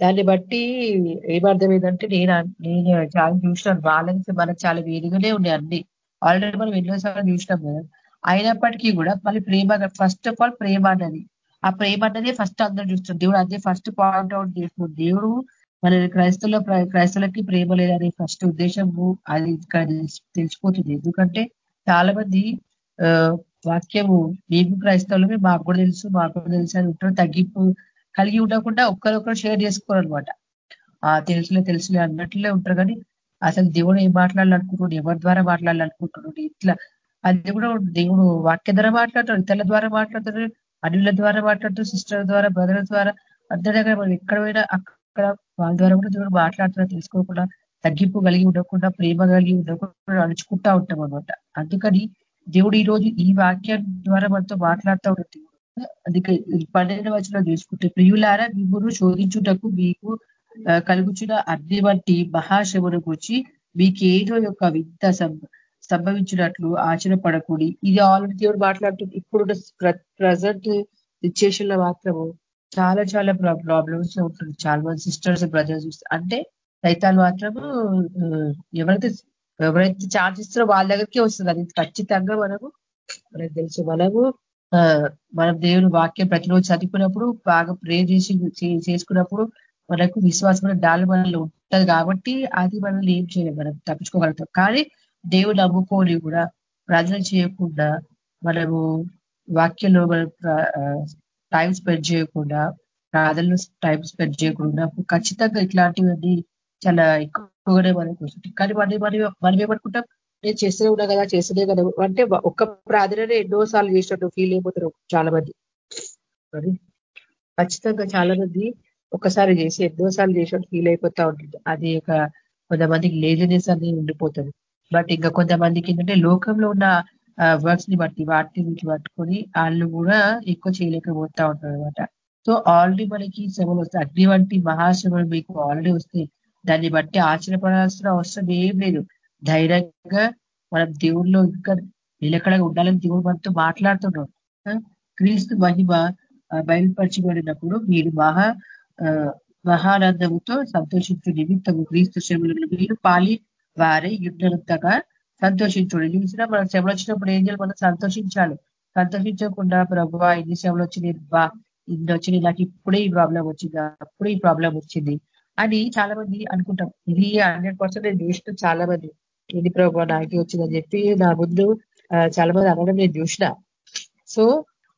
దాన్ని బట్టి ఏమర్థమైందంటే నేను నేను చాలా చూసినాను. వాళ్ళని మనకు చాలా వేరుగానే ఉన్నాయి అన్ని. ఆల్రెడీ మనం ఎన్నోసార్లు చూసినాం కదా. అయినప్పటికీ కూడా మళ్ళీ ప్రేమ ఫస్ట్ ఆఫ్ ఆల్ ప్రేమ అన్నది. ఆ ప్రేమ అన్నదే ఫస్ట్ అందరూ చూస్తారు. దేవుడు అదే ఫస్ట్ పాయింట్ అవుట్ చేస్తున్నాడు దేవుడు మన క్రైస్తవుల క్రైస్తవులకి ప్రేమ లేదనే ఫస్ట్ ఉద్దేశము అది ఇక్కడ తెలిసిపోతుంది. ఎందుకంటే చాలా మంది వాక్యము మేము క్రైస్తవులమే మాకు కూడా తెలుసు మాకు కూడా తెలుసు అని ఉంటారు తగ్గింపు కలిగి ఉండకుండా ఒక్కరొకరు షేర్ చేసుకోరు అనమాట ఆ తెలుసులే తెలుసులే అన్నట్లే ఉంటారు కానీ అసలు దేవుడు ఏం మాట్లాడాలనుకుంటున్నాడు ఎవరి ద్వారా మాట్లాడాలనుకుంటున్నాడు ఇట్లా. అది కూడా దేవుడు వాక్య ద్వారా మాట్లాడతాడు ఇతరుల ద్వారా మాట్లాడతాడు అడుగుల ద్వారా మాట్లాడుతూ సిస్టర్ ద్వారా బ్రదర్ ద్వారా. అందరి దగ్గర మనం ఎక్కడ పోయినా అక్కడ వాళ్ళ ద్వారా కూడా దేవుడు మాట్లాడుతున్నా తెలుసుకోకుండా తగ్గింపు కలిగి ఉండకుండా ప్రేమ కలిగి ఉండకుండా అడుచుకుంటా ఉంటాం అనమాట అందుకని దేవుడు ఈ రోజు ఈ వాక్యం ద్వారా మనతో మాట్లాడుతూ ఉంటుంది అందుకే పన్నెండు వచ్చిన చూసుకుంటే ప్రియులారా మిమ్మును శోధించుటకు మీకు కలుగుచున్న అగ్ని వంటి మహాశమును గురించి మీకేదో యొక్క వింత సంభవించినట్లు ఆచరపడకూడి ఇది ఆల్రెడీ దేవుడు మాట్లాడుతుంది ఇప్పుడు ప్రజెంట్ సిచ్యువేషన్లో మాత్రము చాలా చాలా ప్రాబ్లమ్స్ ఉంటుంది చాలా మంది సిస్టర్స్ బ్రదర్స్ అంటే రైతాలు మాత్రము ఎవరైతే ఎవరైతే ఛార్జ్ ఇస్తారో వాళ్ళ దగ్గరికే వస్తుంది. అది ఖచ్చితంగా మనము మనకు తెలుసు. మనము మనం దేవుని వాక్యం ప్రతిరోజు చదువుకున్నప్పుడు బాగా ప్రే చేసి చేసుకున్నప్పుడు మనకు విశ్వాసం డాలు మనలో ఉంటుంది కాబట్టి అది మనల్ని ఏం చేయలేదు మనం తప్పించుకోగలుగుతాం. కానీ దేవుడు నమ్ముకొని కూడా ప్రజలు చేయకుండా మనము వాక్యంలో మనం టైం స్పెండ్ చేయకుండా ప్రార్థనలు టైం స్పెండ్ చేయకుండా ఖచ్చితంగా ఇట్లాంటివన్నీ చాలా ఎక్కువగానే మనకు వస్తుంది కానీ మనం మనం మనం ఏమనుకుంటాం? నేను చేస్తూనే ఉన్నా కదా చేస్తూనే కదా. అంటే ఒక్క ప్రార్థననే ఎన్నో సార్లు చేసినట్టు ఫీల్ అయిపోతారు చాలా మంది. ఖచ్చితంగా చాలా మంది ఒకసారి చేసి ఎన్నోసార్లు చేసినట్టు ఫీల్ అయిపోతా ఉంటుంది. అది ఒక కొంతమందికి లేజినెస్ అనేది ఉండిపోతుంది. బట్ ఇంకా కొంతమందికి ఏంటంటే లోకంలో ఉన్న వర్క్స్ని బట్టి వాటిని వీటి పట్టుకొని వాళ్ళు కూడా ఎక్కువ చేయలేకపోతా ఉంటారు అనమాట సో ఆల్రెడీ మనకి శ్రమలు వస్తాయి. అగ్ని వంటి మహాశ్రమలు మీకు ఆల్రెడీ వస్తాయి. దాన్ని బట్టి ఆశ్చర్యపడాల్సిన అవసరం ఏం లేదు. ధైర్యంగా మనం దేవుళ్ళు ఇంకా నిలకడగా ఉండాలని దేవుడు మనతో మాట్లాడుతున్నాడు. క్రీస్తు మహిమ బయలుపరచబడినప్పుడు మీరు మహా మహానందముతో సంతోషించు నిమిత్తము క్రీస్తు శ్రమలను మీరు పాలి వారే యుద్ధంతగా సంతోషించుడు. చూసినా మనం శ్రమలు వచ్చినప్పుడు ఏం చేయాలి? మనం సంతోషించాలి. సంతోషించకుండా ప్రభు ఇన్ని శ్రమలు వచ్చినాయి బా ఇన్ని వచ్చినాయి నాకు ఇప్పుడే ఈ ప్రాబ్లం వచ్చింది అప్పుడే ఈ ప్రాబ్లం వచ్చింది అని చాలా మంది అనుకుంటాం. ఇది హండ్రెడ్ పర్సెంట్ నేను చాలా మంది ఇది ప్రభావ నాకే వచ్చిందని చెప్పి నా ముందు చాలా మంది అనడం నేను చూసిన. సో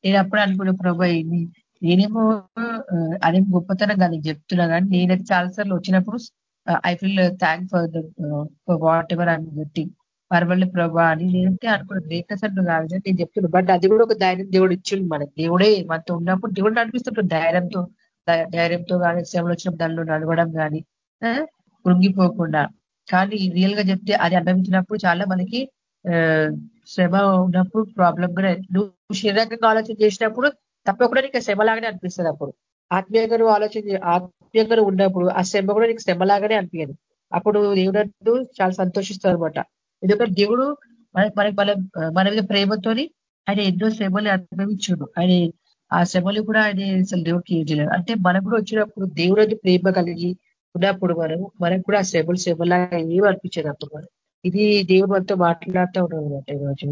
నేను అప్పుడు అనుకున్న ప్రభా ఇది నేనేమో అదే గొప్పతనం కాదు చెప్తున్నా కానీ నేనైతే చాలాసార్లు వచ్చినప్పుడు I feel thank for the whatever అని చెప్పి పర్వాలేదు ప్రభా అని నేనంటే అనుకున్నాను. గ్రేట్నెస్ కాదు నేను చెప్తున్నాను బట్ అది కూడా ఒక ధైర్యం దేవుడు ఇచ్చిండు మనకి. దేవుడే మనతో ఉన్నప్పుడు దేవుడు అనిపిస్తుంటాడు ధైర్యంతో. ధైర్యంతో కానీ శ్రమలు వచ్చినప్పుడు దానిలో నడవడం కానీ కృంగిపోకుండా. కానీ రియల్గా చెప్తే అది అనుభవించినప్పుడు చాలా మనకి శ్రమ ఉన్నప్పుడు ప్రాబ్లం కూడా నువ్వు శరీరంగా ఆలోచన చేసినప్పుడు తప్పకుండా నీకు శ్రమలాగానే అనిపిస్తుంది అప్పుడు. ఆత్మీయంగా నువ్వు ఆలోచన ఆత్మీయంగా ఉన్నప్పుడు ఆ శ్రమ కూడా నీకు శ్రమలాగానే అనిపించదు అప్పుడు దేవుడు చాలా సంతోషిస్తారు అనమాట ఎందుకంటే దేవుడు మనకి మన మన మీద ప్రేమతోని ఆయన ఎన్నో శ్రమలు అనుభవించాడు. ఆయన ఆ శ్రమలు కూడా ఆయన అసలు దేవుడికి ఏం చేయలేదు. అంటే మనకు కూడా వచ్చినప్పుడు దేవుడు ప్రేమ కలిగి ఉన్నప్పుడు మనం మనకు కూడా ఆ శ్రమలు శ్రమలాగా ఏమి అనిపించేది అప్పుడు మనం. ఇది దేవుడు మనతో మాట్లాడుతూ ఉన్నాడు అనమాట ఈరోజు.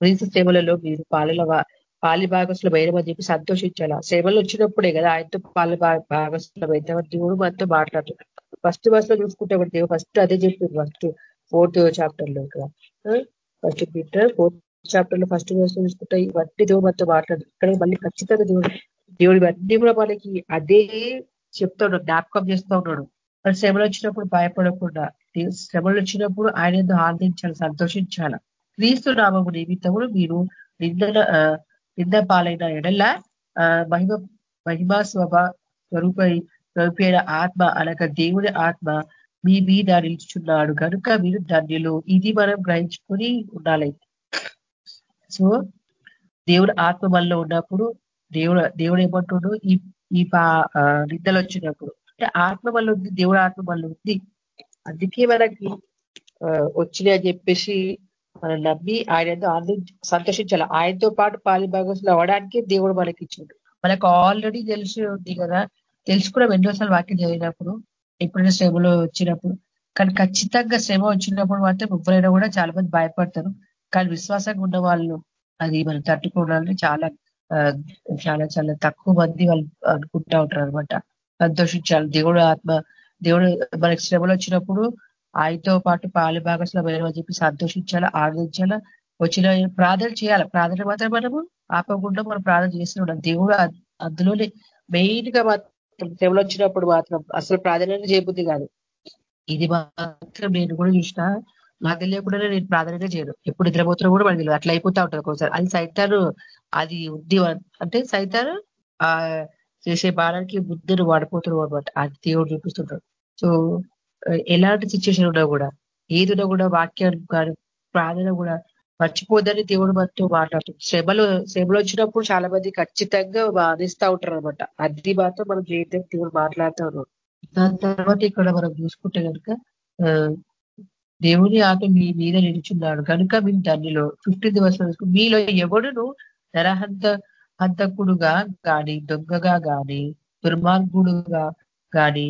ప్రిన్స్ సేవలలో మీరు పాలల పాలి భాగస్సులం అయినమని చెప్పి సంతోషించాలా? సేవలు వచ్చినప్పుడే కదా ఆయనతో పాలి భాగస్సులం అయితే దేవుడు మనతో మాట్లాడుతున్నాడు. ఫస్ట్ బస్లో చూసుకుంటే దేవుడు ఫస్ట్ అదే చెప్పింది ఫస్ట్ ఫోర్త్ చాప్టర్లో ఇక్కడ ఫస్ట్ పీటర్ ఫోర్త్ చాప్టర్లో ఫస్ట్ వర్స్ చూసుకుంటే ఇవన్నీ దేవుడు మనతో మాట్లాడు ఇక్కడ మళ్ళీ ఖచ్చితంగా దేవుడు దేవుడు ఇవన్నీ కూడా మనకి అదే చెప్తాడు జ్ఞాపకం చేస్తూ ఉన్నాడు. మరి శ్రమలు వచ్చినప్పుడు భయపడకుండా శ్రమలు వచ్చినప్పుడు ఆయన ఎందుకు ఆనందించాలి సంతోషించాలి. క్రీస్తు నామము నిమిత్తములు మీరు నిందన నింద పాలైన ఎడల మహిమ మహిమా స్వభ స్వరూప స్వరూపైన ఆత్మ అనగా దేవుని ఆత్మ మీ మీద నిలుచున్నాడు. కనుక మీరు ధన్యులు. ఇది మనం గ్రహించుకొని ఉండాలి. సో దేవుడు ఆత్మ మనలో ఉన్నప్పుడు దేవుడు దేవుడు ఏమంటుడు? ఈ ఈ నిందలు వచ్చినప్పుడు. అంటే ఆత్మ వల్ల ఉంది దేవుడు ఆత్మ వల్ల ఉంది. అందుకే మనకి వచ్చినాయి అని చెప్పేసి మనం నమ్మి ఆయన సంతోషించాలి. ఆయనతో పాటు పాలి భాగస్లో అవ్వడానికి దేవుడు మనకి ఇచ్చిండు మనకు ఆల్రెడీ తెలిసి ఉంది కదా. తెలుసుకున్న ఎన్నోసార్లు వాక్యం చదివినప్పుడు ఎప్పుడైనా శ్రమలో వచ్చినప్పుడు. కానీ ఖచ్చితంగా శ్రమ వచ్చినప్పుడు మాత్రం ఎవరైనా కూడా చాలా మంది భయపడతారు. కానీ విశ్వాసంగా ఉన్న వాళ్ళు అది మనం తట్టుకోవడానికి చాలా చాలా చాలా తక్కువ మంది వాళ్ళు అనుకుంటా ఉంటారు అనమాట సంతోషించాలి దేవుడు ఆత్మ దేవుడు మనకి శ్రమలు వచ్చినప్పుడు ఆయనతో పాటు పాలు భాగస్లో అని చెప్పి సంతోషించాలా ఆనందించాలా వచ్చిన ప్రార్థన చేయాలి. ప్రార్థన మాత్రం మనము ఆపకుండా మనం ప్రార్థన చేస్తున్నాం దేవుడు అందులోనే మెయిన్గా మాత్రం శ్రమలు వచ్చినప్పుడు మాత్రం అసలు ప్రాధాన్యత చేయబుద్ది కాదు. ఇది మాత్రం నేను కూడా చూసిన నాకు తెలియకుండానే నేను ప్రాధాన్యత చేయను. ఎప్పుడు నిద్రపోతున్నా కూడా మనకి తెలియదు. అట్లా అయిపోతా ఉంటుంది ఒకసారి అది సైతాను అది ఉంది అంటే సైతాను ఆ చేసే బాలానికి బుద్ధుడు వాడిపోతున్నాడు అనమాట. అది దేవుడు చూపిస్తుంటాడు. సో ఎలాంటి సిచ్యువేషన్ ఉన్నా కూడా ఏదున్నా కూడా వాక్యాలు కానీ ప్రార్థన కూడా మర్చిపోద్దని దేవుడు మనతో మాట్లాడుతుంది శ్రమలు శ్రమలు వచ్చినప్పుడు చాలా మంది ఖచ్చితంగా బాధిస్తూ ఉంటారు అనమాట. అది మాత్రం మనం జీవితం దేవుడు మాట్లాడుతూ ఉన్నాం దాని తర్వాత ఇక్కడ మనం చూసుకుంటే కనుక దేవుని ఆట మీ మీద నిలుచున్నాడు. కనుక మీ దానిలో ఫిఫ్టీన్త్ వర్షం మీలో ఎవడును నరహంత హంతకుడుగా కానీ దొంగగా గాని దుర్మార్గుడుగా కానీ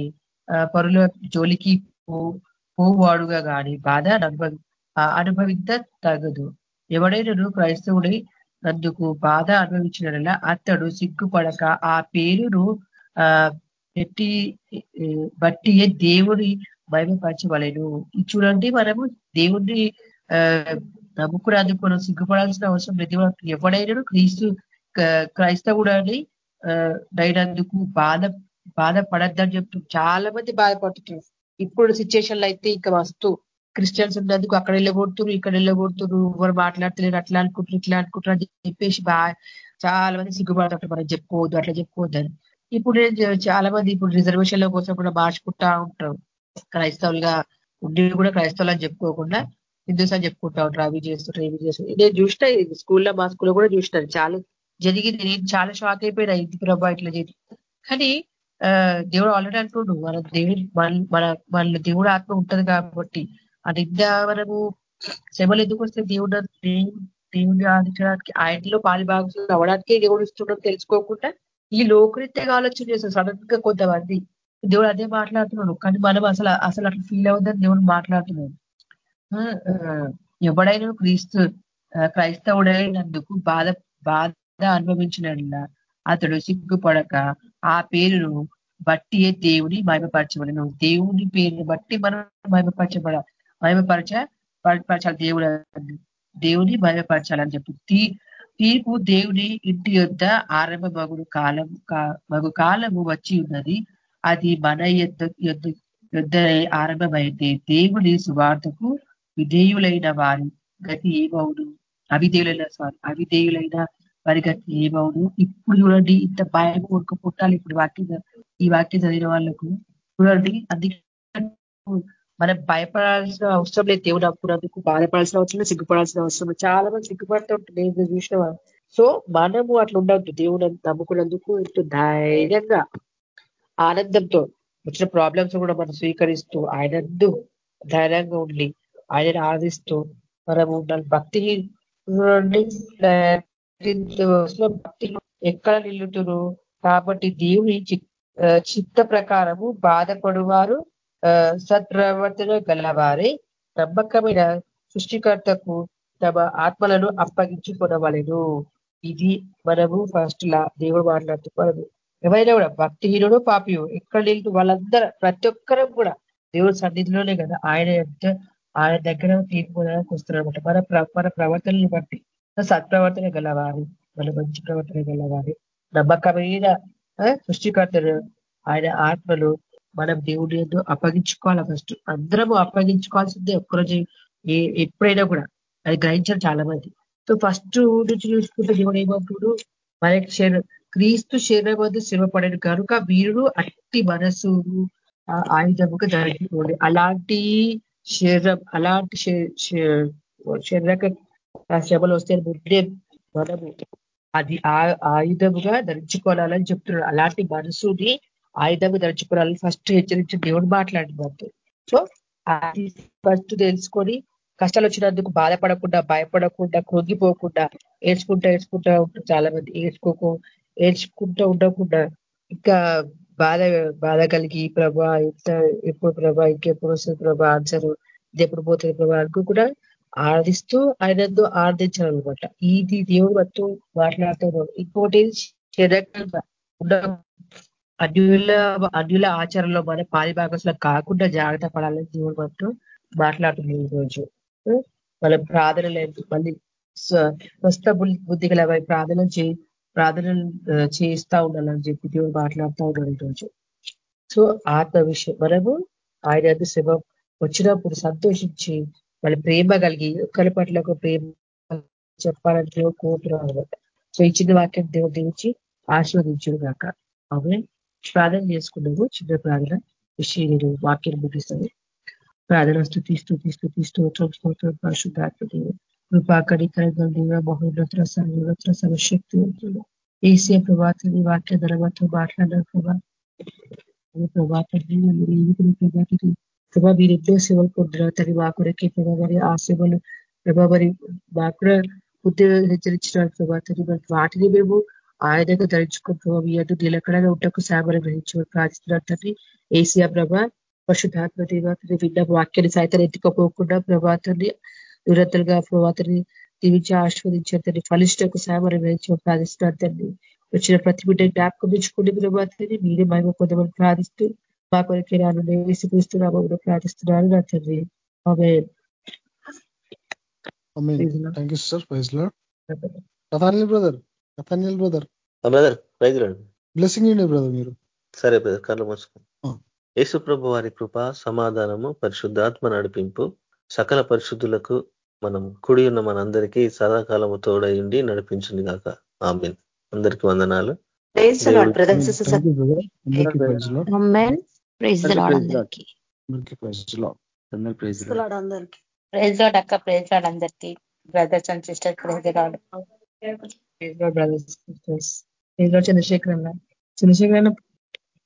పరుల జోలికి పోవాడుగా కానీ బాధ అనుభవి అనుభవిద్ద తగదు ఎవడైనా క్రైస్తవుడై నందుకు బాధ అనుభవించిన అతడు సిగ్గుపడక ఆ పేరును ఆ పెట్టి బట్టి దేవుని మహిమపరచవలేను. చూడండి మనము దేవుణ్ణి నమ్ముకునేందుకు మనం సిగ్గుపడాల్సిన అవసరం లేదు. ఎవడైనా క్రీస్తు క్రైస్తవుడని డైనందుకు బాధ బాధపడద్దని చెప్తూ చాలా మంది బాధపడుతున్నారు ఇప్పుడు సిచ్యువేషన్లో అయితే ఇంకా వస్తూ క్రిస్టియన్స్ ఉన్నందుకు అక్కడ వెళ్ళబోతున్నారు ఇక్కడ వెళ్ళబోతున్నారు ఎవరు మాట్లాడతలేరు అట్లా అనుకుంటారు ఇట్లా అనుకుంటారు అని చెప్పేసి బాగా చాలా మంది సిగ్గుపడతారు. మనం చెప్పుకోవద్దు అట్లా చెప్పుకోవద్దు అని ఇప్పుడు చాలా మంది ఇప్పుడు రిజర్వేషన్లో కోసం కూడా మార్చుకుంటా ఉంటారు. క్రైస్తవులుగా ఉండి కూడా క్రైస్తవులు అని చెప్పుకోకుండా హిందూస్ అని చెప్పుకుంటా ఉంటారు. అవి చేస్తుంటారు ఇవి చేస్తుంటారు నేను చూసిన స్కూల్లో మా స్కూల్లో కూడా చూసినాను. చాలా జరిగింది. నేను చాలా షాక్ అయిపోయినా. ఇది ప్రభా ఇట్లా జరిగింది. కానీ దేవుడు ఆల్రెడీ అంటుండు మన దేవుడు మన మన దేవుడు ఆత్మ ఉంటది కాబట్టి ఆ నింద మనము శ్రమలు ఎందుకు వస్తే దేవుడు దేవుడిని ఆదించడానికి ఆయనలో పాలి భాగం అవడానికే దేవుడు ఇస్తుండడం తెలుసుకోకుండా ఈ లోకరీత్యగా ఆలోచన చేస్తారు సడన్గా కొంతమంది దేవుడు అదే మాట్లాడుతున్నాడు. కానీ మనం అసలు అసలు అట్లా ఫీల్ అవుతుందని దేవుడు మాట్లాడుతున్నాడు. ఎవడైనా క్రీస్తు క్రైస్తవుడైనందుకు బాధ బాధ అనుభవించినలా అతడు సిగ్గుపడక ఆ పేరును బట్టియే దేవుని మహిమపరచబడను. దేవుని పేరును బట్టి మనం మహిమపరచబడ మహిమపరచ పరచాలి దేవుడు దేవుని మహిమపరచాలని చెప్పి. తీర్పు దేవుని ఇంటి యొద్ ఆరంభ మగుడు కాలం మగు కాలము వచ్చి ఉన్నది. అది మన యొద్ యొద్ ఆరంభమైతే దేవుని సువార్తకు విధేయులైన వారి గతి ఏమవును అవిధేయులైన సారీ అవిధేయులైన వారి ఏమవును ఇప్పుడు చూడండి ఇంత భయం కొడుకు పుట్టాలి ఇప్పుడు వాక్యం ఈ వాక్యం చదివిన వాళ్ళకు. చూడండి అందుకే మనం భయపడాల్సిన అవసరం లేదు దేవుడు అప్పుడందుకు బాధపడాల్సిన అవసరం లేదు సిగ్గుపడాల్సిన అవసరం చాలా మంది సిగ్గుపడుతూ ఉంటుంది నేను చూసిన సో మనము అట్లా ఉండద్దు. దేవుడు నమ్ముకున్నందుకు ఇటు ధైర్యంగా ఆనందంతో వచ్చిన ప్రాబ్లమ్స్ కూడా మనం స్వీకరిస్తూ ఆయనందు ధైర్యంగా ఉండి ఆయనను ఆదిస్తూ మనము భక్తి భక్తి ఎక్కడ నిల్లుతురు కాబట్టి దేవుని చిత్త ప్రకారము బాధపడువారు సత్ప్రవర్తన గలవారే. నమ్మకమైన సృష్టికర్తకు తమ ఆత్మలను అప్పగించుకునవలను. ఇది మనము ఫస్ట్ లా దేవుడు మాట్లాడుతూ మనము. ఎవరైనా కూడా భక్తిహీనుడు పాపియు ఎక్కడ నిలుతూ వాళ్ళందరూ ప్రతి ఒక్కరం కూడా దేవుడు సన్నిధిలోనే కదా ఆయన ఆయన దగ్గర తీర్పుకోవడానికి వస్తున్నారనమాట మన మన ప్రవర్తనలు బట్టి. సత్ప్రవర్తన గలవారి మన మంచి ప్రవర్తన గలవారి. నమ్మకమైన సృష్టికర్తలు ఆయన ఆత్మలు మనం దేవుడి అప్పగించుకోవాలి ఫస్ట్ అందరము అప్పగించుకోవాల్సిందే ఒక్కరోజు ఎప్పుడైనా కూడా. అది గ్రహించారు చాలా మంది సో ఫస్ట్ నుంచి చూసుకుంటే దేవుడు ఏమంటుడు? మన శరీరం క్రీస్తు శరీరం వద్ద శ్రమపడను కనుక వీరుడు అట్టి మనసు ఆయుధముగా జరిగిపోండి అలాంటి శరీరం అలాంటి శరీరక శ్రమలు వస్తే ముందే మనము అది ఆయుధముగా ధరించుకోవాలని చెప్తున్నాడు. అలాంటి మనసుని ఆయుధంగా ధరించుకోవాలని ఫస్ట్ హెచ్చరించి దేవుడు మాట్లాడినట్టు సో అది ఫస్ట్ తెలుసుకొని కష్టాలు వచ్చినందుకు బాధపడకుండా భయపడకుండా కృంగిపోకుండా ఏడ్చుకుంటా ఏడ్చుకుంటా ఉంటారు చాలా మంది ఏడ్చుకోకు ఏడ్చుకుంటూ ఉండకుండా ఇంకా బాధ బాధ కలిగి ప్రభా ఇంత ఎప్పుడు ప్రభా ఇంకెప్పుడు వస్తుంది ప్రభా ఆన్సర్ ఇది ఎప్పుడు పోతుంది ప్రభా? అనుకో కూడా ఆయనతో ఆరాధించాలన్నమాట ఇది దేవుడు మొత్తం మాట్లాడుతూ ఇంకోటి శరీరంగా అడ్యుల అన్యుల ఆచారంలో మన పారిభాగస్లో కాకుండా జాగ్రత్త పడాలని దేవుడు మొత్తం మాట్లాడుతుంది ఈ రోజు మన ప్రార్థన లేదు మళ్ళీ స్వస్థ బుద్ధి గల ప్రార్థన చే ప్రార్థనలు చేయిస్తా ఉండాలని చెప్పి దేవుడు మాట్లాడుతూ ఉన్నాడు ఈరోజు సో ఆత్మ విషయం. మనము ఆయన శ్రమ వచ్చినప్పుడు సంతోషించి వాళ్ళు ప్రేమ కలిగి ఒకరి పట్ల ఒక ప్రేమ చెప్పాలని దేవుడు కోరుతున్నాం అనమాట సో ఇచ్చిన వాక్యం దేవుడు దించి ఆశీర్వదించుడు కాక అవునే ప్రార్థన చేసుకున్నాము చిన్న ప్రార్థన. విషయం వాక్యం ముగిస్తుంది. ప్రార్థన స్థుతి స్థుతి స్థుతి స్తోత్రం స్తోత్రం. పరిశుద్ధాత్మ దేవుడు దేవ మహోన్నత సర్వోన్నత సర్వశక్తి ఏసీ ప్రభాతం వాక్య ధరమతో మాట్లాడారు ప్రభా. ప్రభాతం ప్రభా మీరు ఎన్నో సేవలు పొందినారు తని మా కొరకే ప్రభా మరి ఆ సేవలు ప్రభా మరి మా కూడా ఉద్యోగం హెచ్చరించినారు ప్రభా తని వాటిని మేము ఆయనగా ధరించుకుని ప్రభావ మీ అటు నిలకడగా ఉంటకు సేవలు గ్రహించమని ప్రార్థిస్తున్నారు తండ్రి. ఏసియా ప్రభా పశుధాత్మ దేవాతని విన్న వాక్యాన్ని సైతం ఎత్తుకపోకుండా ప్రభాతాన్ని నిరంతరంగా ప్రభాతని దీవించి ఆస్వాదించారు తండ్రి ఫలిష్టకు సేవలు గ్రహించమని ప్రార్థిస్తున్నారు తండ్రి. వచ్చిన ప్రతి బిడ్డ జ్ఞాపకం తెచ్చుకోండి ప్రభాతని మీరే మేము కొంతమంది ప్రార్థిస్తూ మా కొరకే నాను వేసిపిస్తున్నాము ప్రార్థిస్తున్నాను నా తండ్రి. Thank you sir praise lord కథానిల్ brother కథానిల్ brother brother praise lord blessing అండి బ్రదర్ మీరు. సరే బ్రదర్ కళ్ళు మూసుకో. యేసు ప్రభు వారి కృప సమాధానము పరిశుద్ధాత్మ నడిపింపు సకల పరిశుద్ధులకు మనం కుడి ఉన్న మనందరికీ సదాకాలము తోడయుండి నడిపించింది కాక ఆమెన్. అందరికి వందనాలు. ప్రైజ్ అందరికీ. అందరికీ ప్రైజ్ లాడ్ అక్క ప్రైజ్ లాడ్ అందరికీ. Brothers and sister praise lord brothers sisters Chandrashekar అన్న చంద్రశేఖర్ అన్న